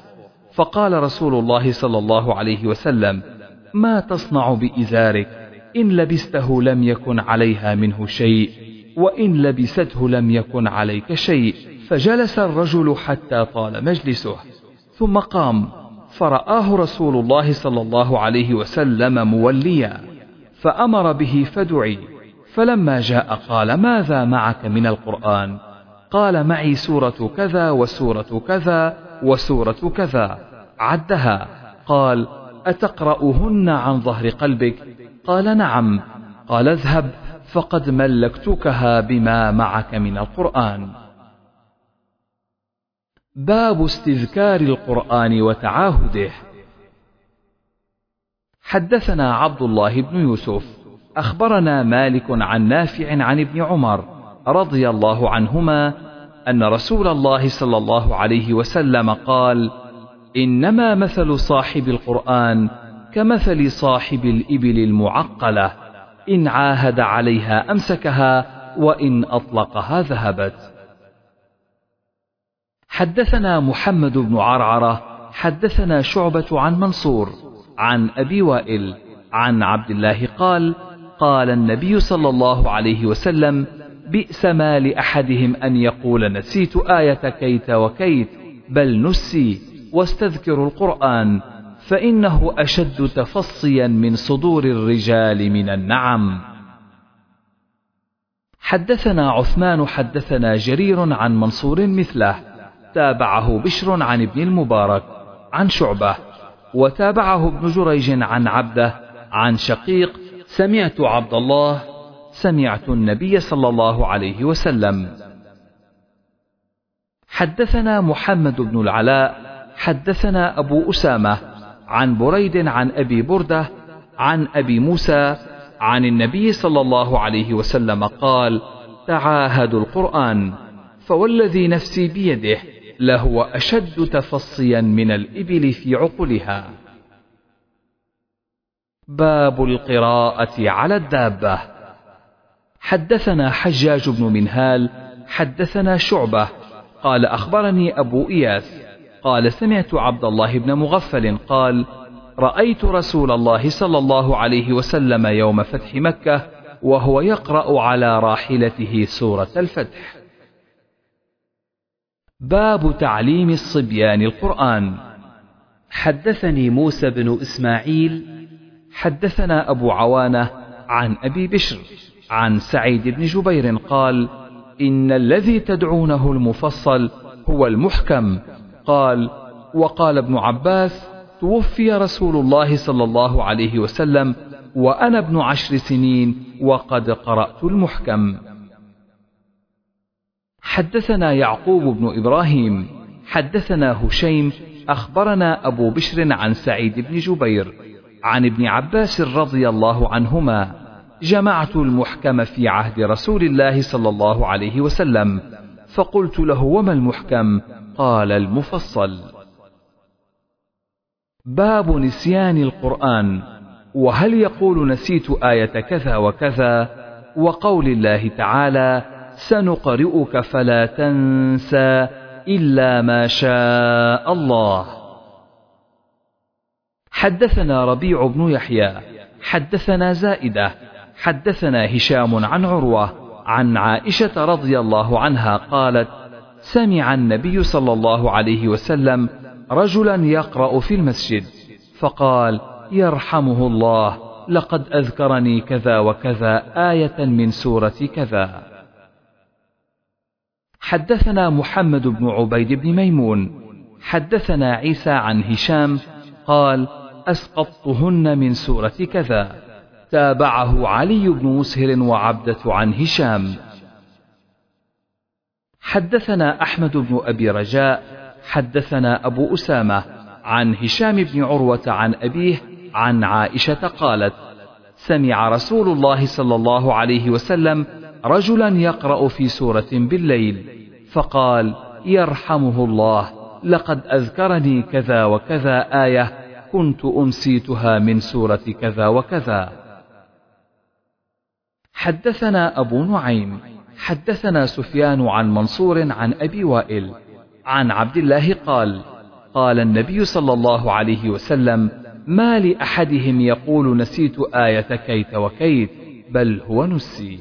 [SPEAKER 1] فقال رسول الله صلى الله عليه وسلم ما تصنع بإزارك؟ إن لبسته لم يكن عليها منه شيء وإن لبسته لم يكن عليك شيء. فجلس الرجل حتى طال مجلسه ثم قام فرآه رسول الله صلى الله عليه وسلم موليا فأمر به فدعي. فلما جاء قال ماذا معك من القرآن؟ قال معي سورة كذا وسورة كذا وسورة كذا. عدها قال أتقرأهن عن ظهر قلبك؟ قال نعم. قال اذهب فقد ملكتكها بما معك من القرآن. باب استذكار القرآن وتعاهده. حدثنا عبد الله بن يوسف. أخبرنا مالك عن نافع عن ابن عمر رضي الله عنهما أن رسول الله صلى الله عليه وسلم قال: إنما مثل صاحب القرآن كمثل صاحب الإبل المعقلة إن عاهد عليها أمسكها وإن أطلقها ذهبت. حدثنا محمد بن عرعرة حدثنا شعبة عن منصور عن أبي وائل عن عبد الله قال قال النبي صلى الله عليه وسلم بئس ما لأحدهم أن يقول نسيت آية كيت وكيت بل نسي واستذكر القرآن فإنه أشد تفصيا من صدور الرجال من النعم. حدثنا عثمان حدثنا جرير عن منصور مثله تابعه بشر عن ابن المبارك عن شعبة وتابعه ابن جريج عن عبده عن شقيق سمعت عبد الله سمعت النبي صلى الله عليه وسلم. حدثنا محمد بن العلاء حدثنا أبو أسامة عن بريد عن أبي بردة عن أبي موسى عن النبي صلى الله عليه وسلم قال تعاهدوا القرآن فوالذي نفسي بيده لهو أشد تفصيا من الإبل في عقلها. باب القراءة على الدابة. حدثنا حجاج بن منهال حدثنا شعبة قال أخبرني أبو إياس قال سمعت عبد الله بن مغفل قال رأيت رسول الله صلى الله عليه وسلم يوم فتح مكة وهو يقرأ على راحلته سورة الفتح. باب تعليم الصبيان القرآن. حدثني موسى بن إسماعيل حدثنا أبو عوانة عن أبي بشر عن سعيد بن جبير قال إن الذي تدعونه المفصل هو المحكم قال وقال ابن عباس توفي رسول الله صلى الله عليه وسلم وأنا ابن عشر سنين وقد قرأت المحكم. حدثنا يعقوب بن إبراهيم حدثنا هشيم أخبرنا أبو بشر عن سعيد بن جبير عن ابن عباس رضي الله عنهما جمعت المحكم في عهد رسول الله صلى الله عليه وسلم فقلت له وما المحكم؟ قال المفصل. باب نسيان القرآن وهل يقول نسيت آية كذا وكذا وقول الله تعالى سنقرئك فلا تنسى إلا ما شاء الله حدثنا ربيع بن يحيى حدثنا زائدة حدثنا هشام عن عروة عن عائشة رضي الله عنها قالت سمع النبي صلى الله عليه وسلم رجلا يقرأ في المسجد فقال يرحمه الله لقد أذكرني كذا وكذا آية من سورة كذا. حدثنا محمد بن عبيد بن ميمون حدثنا عيسى عن هشام قال أسقطتهن من سورة كذا. تابعه علي بن مسهر وعبدة عن هشام. حدثنا أحمد بن أبي رجاء حدثنا أبو أسامة عن هشام بن عروة عن أبيه عن عائشة قالت سمع رسول الله صلى الله عليه وسلم رجلا يقرأ في سورة بالليل فقال يرحمه الله لقد أذكرني كذا وكذا آية كنت أنسيتها من سورة كذا وكذا. حدثنا أبو نعيم. حدثنا سفيان عن منصور عن أبي وائل. عن عبد الله قال قال النبي صلى الله عليه وسلم ما لأحدهم يقول نسيت آية كيت وكيت بل هو نسي.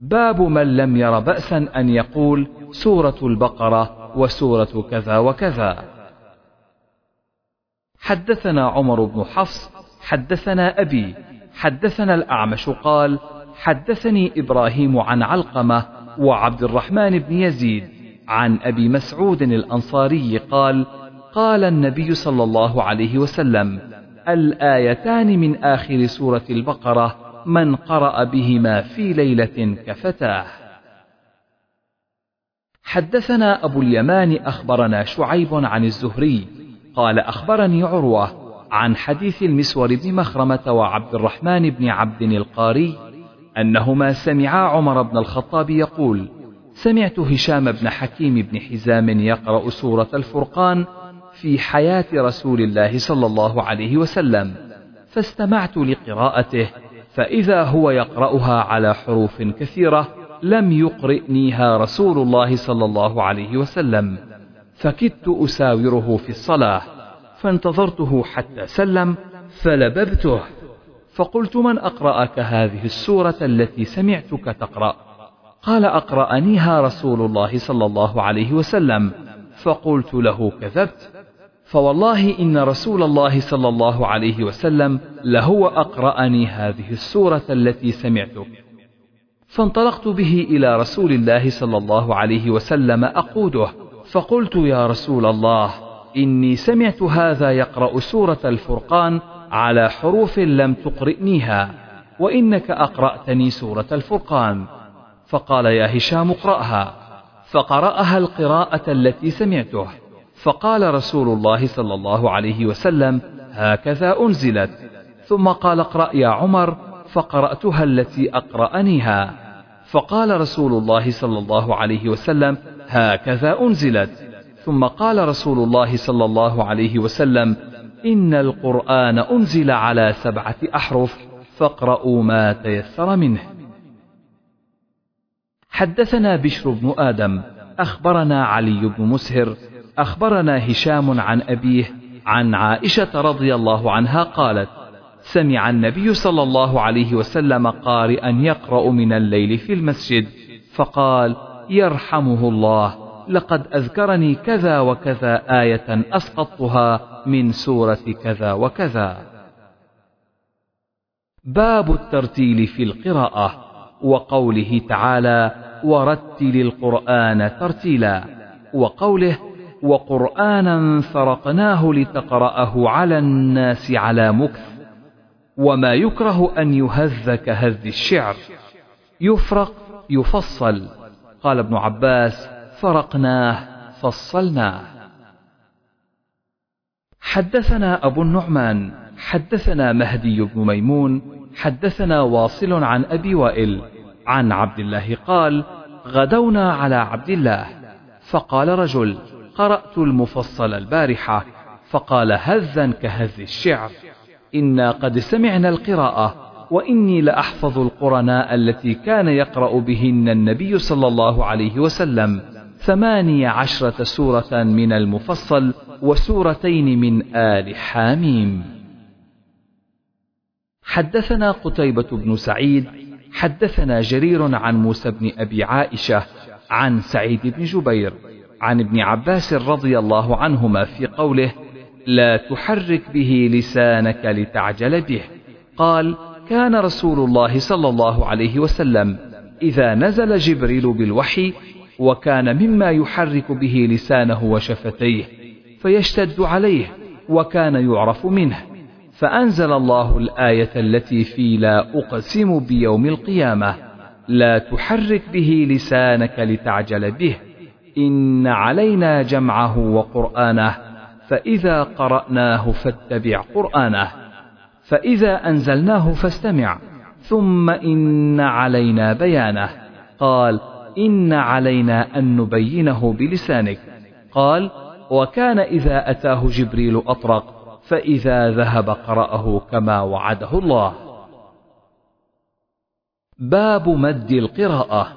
[SPEAKER 1] باب من لم ير بأسا أن يقول سورة البقرة وسورة كذا وكذا. حدثنا عمر بن حفص حدثنا أبي حدثنا الأعمش قال حدثني إبراهيم عن علقمة وعبد الرحمن بن يزيد عن أبي مسعود الأنصاري قال قال النبي صلى الله عليه وسلم الآيتان من آخر سورة البقرة من قرأ بهما في ليلة كفتاه. حدثنا أبو اليمان أخبرنا شعيب عن الزهري قال أخبرني عروة عن حديث المسور بن مخرمة وعبد الرحمن بن عبد القاري أنهما سمعا عمر بن الخطاب يقول سمعت هشام بن حكيم بن حزام يقرأ سورة الفرقان في حياة رسول الله صلى الله عليه وسلم فاستمعت لقراءته فإذا هو يقرأها على حروف كثيرة لم يقرئنيها رسول الله صلى الله عليه وسلم فكدت أساوره في الصلاة فانتظرته حتى سلم فلببته. فقلت من أقرأك هذه السورة التي سمعتك تقرأ؟ قال أقرأنيها رسول الله صلى الله عليه وسلم. فقلت له كذبت. فوالله إن رسول الله صلى الله عليه وسلم لهو أقرأني هذه السورة التي سمعتك. فانطلقت به إلى رسول الله صلى الله عليه وسلم أقوده. فقلت يا رسول الله إني سمعت هذا يقرأ سورة الفرقان على حروف لم تقرئنيها وإنك أقرأتني سورة الفرقان. فقال يا هشام اقرأها. فقرأها القراءة التي سمعته. فقال رسول الله صلى الله عليه وسلم هكذا أنزلت. ثم قال اقرأ يا عمر فقرأتها التي أقرأنيها. فقال رسول الله صلى الله عليه وسلم هكذا أنزلت. ثم قال رسول الله صلى الله عليه وسلم إن القرآن أنزل على سبعة أحرف فاقرأوا ما تيسر منه. حدثنا بشر بن آدم أخبرنا علي بن مسهر أخبرنا هشام عن أبيه عن عائشة رضي الله عنها قالت سمع النبي صلى الله عليه وسلم قارئا يقرأ من الليل في المسجد فقال يرحمه الله لقد أذكرني كذا وكذا آية أسقطتها من سورة كذا وكذا. باب الترتيل في القراءة وقوله تعالى ورتل القرآن ترتيلا وقوله وقرآنا فرقناه لتقرأه على الناس على مكث وما يكره أن يهذ كهذ الشعر. يفرق يفصل. قال ابن عباس فرقناه فصلناه. حدثنا أبو النعمان حدثنا مهدي بن ميمون حدثنا واصل عن أبي وائل عن عبد الله قال غدونا على عبد الله. فقال رجل قرأت المفصل البارحة. فقال هذا كهذ الشعر إنا قد سمعنا القراءة وإني لأحفظ القرناء التي كان يقرأ بهن النبي صلى الله عليه وسلم. ثماني عشرة سورة من المفصل وسورتين من آل حاميم حدثنا قتيبة بن سعيد حدثنا جرير عن موسى بن أبي عائشة عن سعيد بن جبير عن ابن عباس رضي الله عنهما في قوله لا تحرك به لسانك لتعجل به قال كان رسول الله صلى الله عليه وسلم إذا نزل جبريل بالوحي وكان مما يحرك به لسانه وشفتيه فيشتد عليه وكان يعرف منه. فأنزل الله الآية التي في لا أقسم بيوم القيامة لا تحرك به لسانك لتعجل به. إن علينا جمعه وقرآنه فإذا قرأناه فاتبع قرآنه. فإذا أنزلناه فاستمع ثم إن علينا بيانه. قال إن علينا أن نبينه بلسانك. قال وكان إذا أتاه جبريل أطرق فإذا ذهب قرأه كما وعده الله. باب مد القراءة.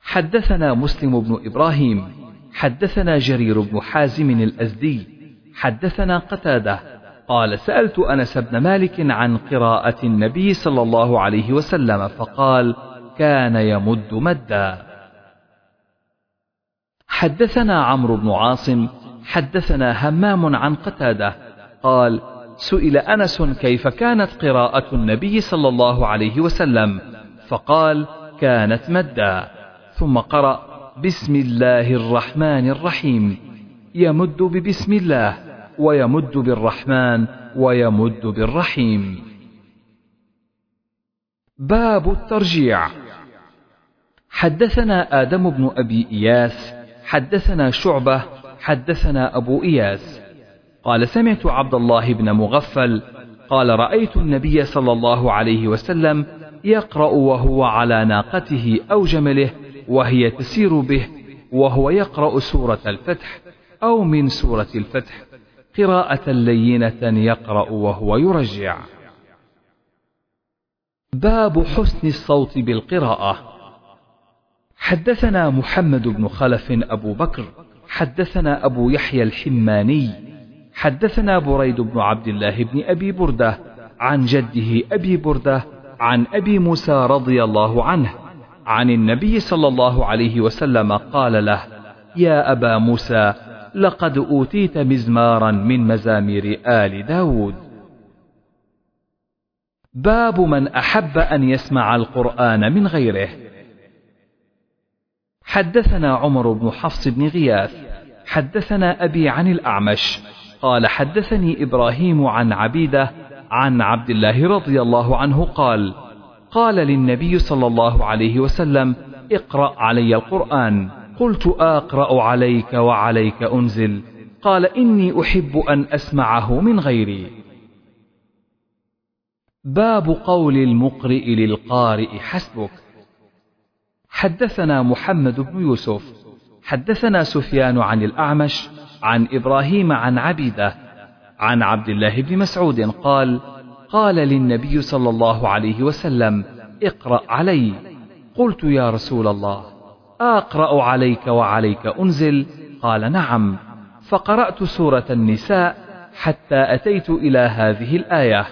[SPEAKER 1] حدثنا مسلم بن إبراهيم حدثنا جرير بن حازم الأزدي حدثنا قتادة. قال سألت أنس بن مالك عن قراءة النبي صلى الله عليه وسلم فقال كان يمد مدا. حدثنا عمرو بن عاصم حدثنا همام عن قتادة قال سئل أنس كيف كانت قراءة النبي صلى الله عليه وسلم؟ فقال كانت مدا. ثم قرأ بسم الله الرحمن الرحيم. يمد ببسم الله ويمد بالرحمن ويمد بالرحيم. باب الترجيع. حدثنا آدم بن أبي إياس حدثنا شعبة حدثنا أبو إياس. قال سمعت عبد الله بن مغفل قال رأيت النبي صلى الله عليه وسلم يقرأ وهو على ناقته أو جمله وهي تسير به وهو يقرأ سورة الفتح أو من سورة الفتح قراءة لينة يقرأ وهو يرجع. باب حسن الصوت بالقراءة. حدثنا محمد بن خلف أبو بكر حدثنا أبو يحيى الحماني حدثنا بريد بن عبد الله بن أبي بردة عن جده أبي بردة عن أبي موسى رضي الله عنه عن النبي صلى الله عليه وسلم قال له يا أبا موسى لقد أوتيت مزمارا من مزامير آل داود. باب من أحب أن يسمع القرآن من غيره. حدثنا عمر بن حفص بن غياث حدثنا أبي عن الأعمش قال حدثني إبراهيم عن عبيدة عن عبد الله رضي الله عنه قال قال للنبي صلى الله عليه وسلم اقرأ علي القرآن قلت أقرأ عليك وعليك أنزل قال إني أحب أن أسمعه من غيري. باب قول المقرئ للقارئ حسبك. حدثنا محمد بن يوسف حدثنا سفيان عن الأعمش عن إبراهيم عن عبيدة عن عبد الله بن مسعود قال قال للنبي صلى الله عليه وسلم اقرأ علي. قلت يا رسول الله أقرأ عليك وعليك أنزل؟ قال نعم. فقرأت سورة النساء حتى أتيت إلى هذه الآية.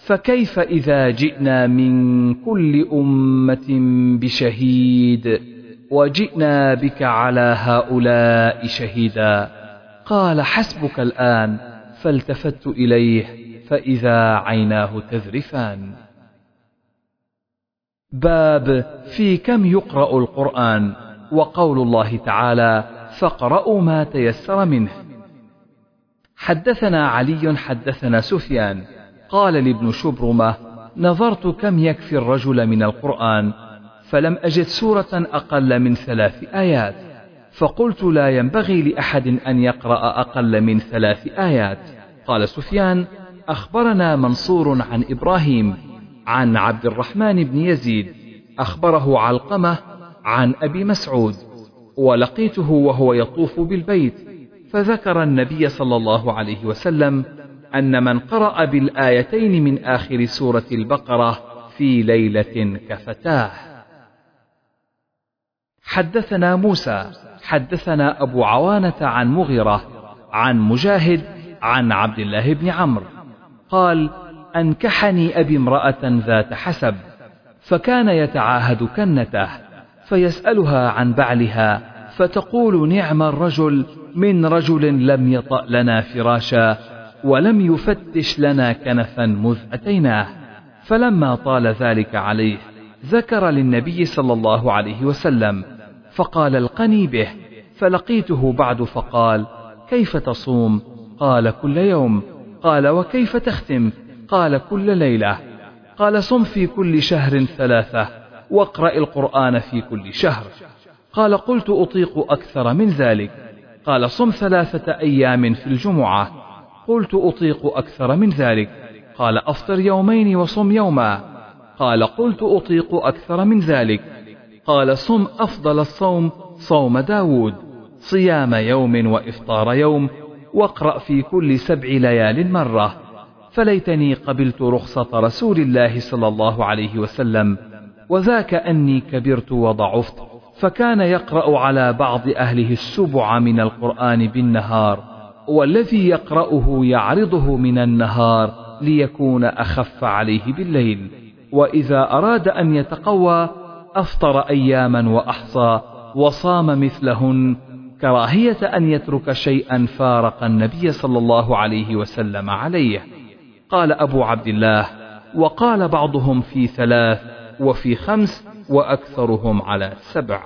[SPEAKER 1] فكيف إذا جئنا من كل أمة بشهيد وجئنا بك على هؤلاء شهيدا؟ قال حسبك الآن فالتفت إليه فإذا عيناه تذرفان. باب في كم يقرأ القرآن؟ وقول الله تعالى فاقرأوا ما تيسر منه. حدثنا علي حدثنا سفيان. قال لابن شبرمة نظرت كم يكفي الرجل من القرآن فلم أجد سورة أقل من ثلاث آيات فقلت لا ينبغي لأحد أن يقرأ أقل من ثلاث آيات. قال سفيان أخبرنا منصور عن إبراهيم عن عبد الرحمن بن يزيد أخبره علقمة عن أبي مسعود ولقيته وهو يطوف بالبيت فذكر النبي صلى الله عليه وسلم أن من قرأ بالآيتين من آخر سورة البقرة في ليلة كفتاه. حدثنا موسى، حدثنا أبو عوانة عن مغيرة، عن مجاهد، عن عبد الله بن عمرو، قال: أنكحني أبي امرأة ذات حسب، فكان يتعاهد كنته، فيسألها عن بعلها، فتقول نعم الرجل من رجل لم يطأ لنا فراشا ولم يفتش لنا كنفا مذ أتيناه فلما طال ذلك عليه ذكر للنبي صلى الله عليه وسلم فقال القني به فلقيته بعد فقال كيف تصوم؟ قال كل يوم. قال وكيف تختم؟ قال كل ليلة. قال صم في كل شهر ثلاثة واقرأ القرآن في كل شهر. قال قلت أطيق أكثر من ذلك. قال صم ثلاثة أيام في الجمعة. قلت أطيق أكثر من ذلك. قال أفطر يومين وصم يوما. قال قلت أطيق أكثر من ذلك. قال صم أفضل الصوم صوم داود. صيام يوم وإفطار يوم. واقرأ في كل سبع ليال مرة. فليتني قبلت رخصة رسول الله صلى الله عليه وسلم. وذاك أني كبرت وضعفت. فكان يقرأ على بعض أهله السبع من القرآن بالنهار. والذي يقرأه يعرضه من النهار ليكون أخف عليه بالليل. وإذا أراد أن يتقوى أفطر أياما وأحصى وصام مثلهن كراهية أن يترك شيئا فارق النبي صلى الله عليه وسلم عليه. قال أبو عبد الله وقال بعضهم في ثلاث وفي خمس وأكثرهم على سبع.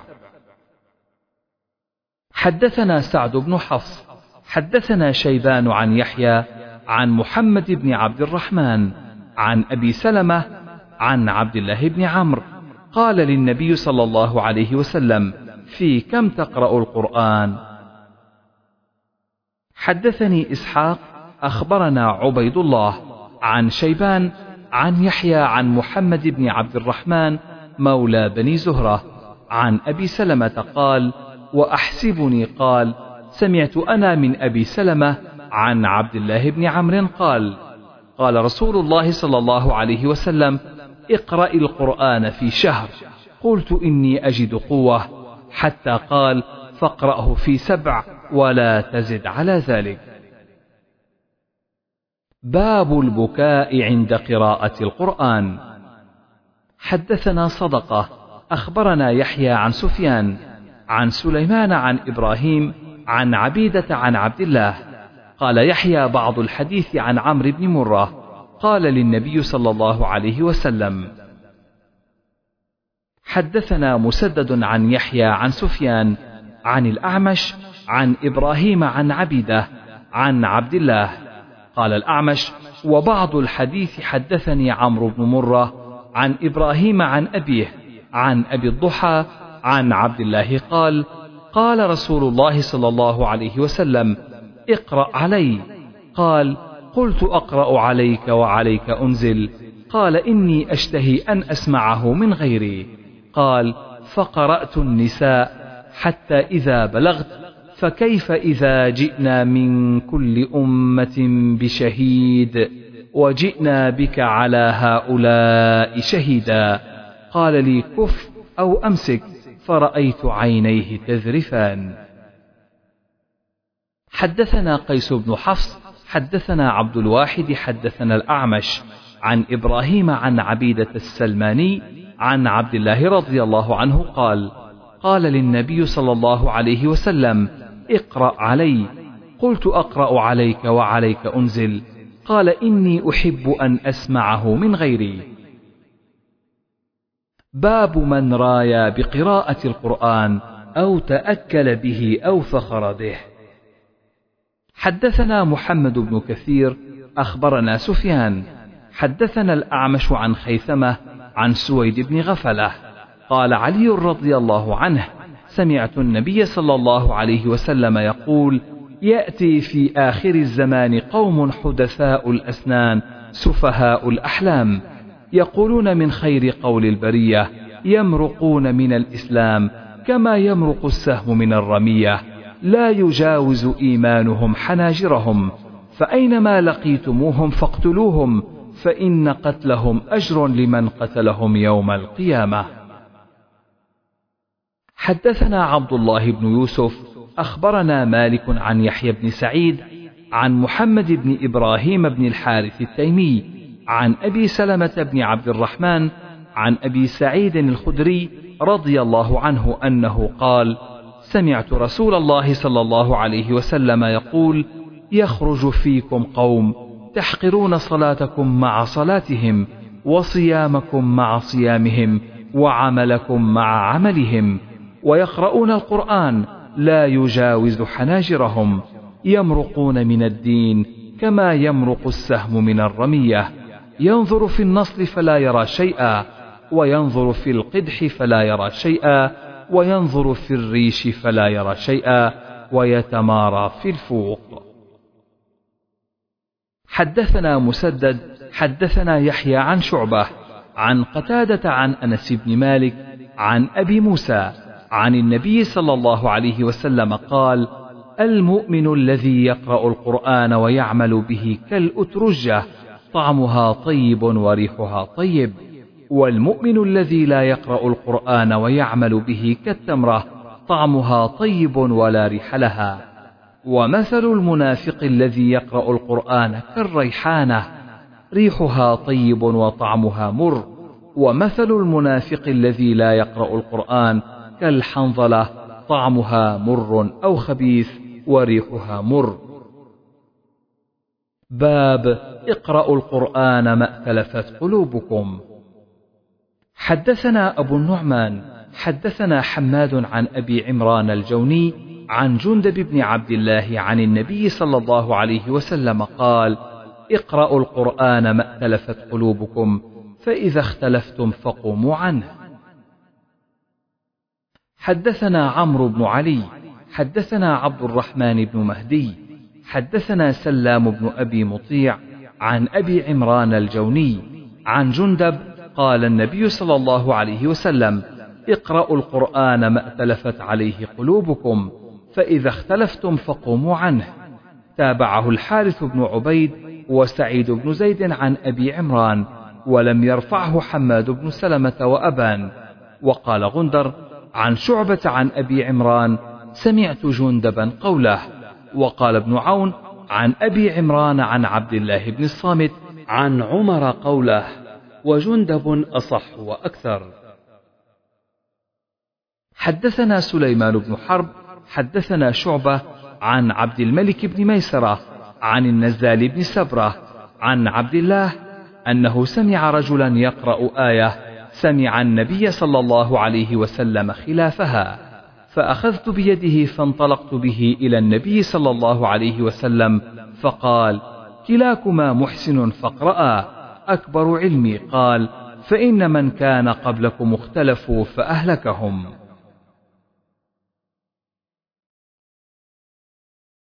[SPEAKER 1] حدثنا سعد بن حفص حدثنا شيبان عن يحيى عن محمد بن عبد الرحمن عن أبي سلمة عن عبد الله بن عمرو قال للنبي صلى الله عليه وسلم في كم تقرأ القرآن؟ حدثني إسحاق أخبرنا عبيد الله عن شيبان عن يحيى عن محمد بن عبد الرحمن مولى بني زهرة عن أبي سلمة قال وأحسبني قال سمعت أنا من أبي سلمة عن عبد الله بن عمرو قال قال رسول الله صلى الله عليه وسلم اقرأ القرآن في شهر. قلت إني أجد قوة. حتى قال فاقرأه في سبع ولا تزد على ذلك. باب البكاء عند قراءة القرآن. حدثنا صدقة أخبرنا يحيى عن سفيان عن سليمان عن إبراهيم عن عبيدة عن عبد الله. قال يحيى بعض الحديث عن عمرو بن مرة. قال للنبي صلى الله عليه وسلم حدثنا مسدد عن يحيى عن سفيان عن الأعمش عن إبراهيم عن عبيدة عن عبد الله. قال الأعمش وبعض الحديث حدثني عمرو بن مرة عن إبراهيم عن أبيه عن أبي الضحى عن عبد الله قال قال رسول الله صلى الله عليه وسلم اقرأ علي. قال قلت أقرأ عليك وعليك أنزل. قال إني أشتهي أن أسمعه من غيري. قال فقرأت النساء حتى إذا بلغت فكيف إذا جئنا من كل أمة بشهيد وجئنا بك على هؤلاء شهيدا؟ قال لي كف أو أمسك. فرأيت عينيه تذرفان. حدثنا قيس بن حفص حدثنا عبد الواحد حدثنا الأعمش عن إبراهيم عن عبيدة السلماني عن عبد الله رضي الله عنه قال قال للنبي صلى الله عليه وسلم اقرأ علي. قلت أقرأ عليك وعليك أنزل. قال إني أحب أن أسمعه من غيري. باب من رايا بقراءة القرآن أو تأكل به أو فخر به. حدثنا محمد بن كثير أخبرنا سفيان. حدثنا الأعمش عن خيثمة عن سويد بن غفلة. قال علي رضي الله عنه سمعت النبي صلى الله عليه وسلم يقول يأتي في آخر الزمان قوم حدثاء الأسنان سفهاء الأحلام. يقولون من خير قول البرية يمرقون من الإسلام كما يمرق السهم من الرمية. لا يجاوز إيمانهم حناجرهم فأينما لقيتموهم فاقتلوهم فإن قتلهم أجر لمن قتلهم يوم القيامة. حدثنا عبد الله بن يوسف أخبرنا مالك عن يحيى بن سعيد عن محمد بن إبراهيم بن الحارث التيمي عن أبي سلمة بن عبد الرحمن عن أبي سعيد الخدري رضي الله عنه أنه قال سمعت رسول الله صلى الله عليه وسلم يقول يخرج فيكم قوم تحقرون صلاتكم مع صلاتهم وصيامكم مع صيامهم وعملكم مع عملهم ويقرؤون القرآن لا يجاوز حناجرهم يمرقون من الدين كما يمرق السهم من الرمية ينظر في النصل فلا يرى شيئا وينظر في القدح فلا يرى شيئا وينظر في الريش فلا يرى شيئا ويتمارى في الفوق. حدثنا مسدد حدثنا يحيى عن شعبة عن قتادة عن أنس بن مالك عن أبي موسى عن النبي صلى الله عليه وسلم قال المؤمن الذي يقرأ القرآن ويعمل به كالأترجة طعمها طيب وريحها طيب. والمؤمن الذي لا يقرأ القرآن ويعمل به كالتمرة طعمها طيب ولا ريح لها. ومثل المنافق الذي يقرأ القرآن كالريحانة ريحها طيب وطعمها مر. ومثل المنافق الذي لا يقرأ القرآن كالحنظلة طعمها مر أو خبيث وريحها مر. باب اقرأوا القرآن ما ائتلفت قلوبكم. حدثنا أبو النعمان حدثنا حماد عن أبي عمران الجوني عن جندب بن عبد الله عن النبي صلى الله عليه وسلم قال اقرأوا القرآن ما ائتلفت قلوبكم فإذا اختلفتم فقوموا عنه. حدثنا عمرو بن علي حدثنا عبد الرحمن بن مهدي حدثنا سلام بن أبي مطيع عن أبي عمران الجوني عن جندب قال النبي صلى الله عليه وسلم اقرأوا القرآن ما ائتلفت عليه قلوبكم فإذا اختلفتم فقوموا عنه. تابعه الحارث بن عبيد وسعيد بن زيد عن أبي عمران ولم يرفعه حماد بن سلمة وأبان. وقال غندر عن شعبة عن أبي عمران سمعت جندبا قوله وقال ابن عون عن أبي عمران عن عبد الله بن الصامت عن عمر قوله وجندب أصح وأكثر. حدثنا سليمان بن حرب حدثنا شعبة عن عبد الملك بن ميسرة عن النزال بن سبرة عن عبد الله أنه سمع رجلا يقرأ آية سمع النبي صلى الله عليه وسلم خلافها. فأخذت بيده فانطلقت به إلى النبي صلى الله عليه وسلم فقال كلاكما محسن فاقرأ أكبر علمي قال فإن من كان قبلكم اختلفوا فأهلكهم.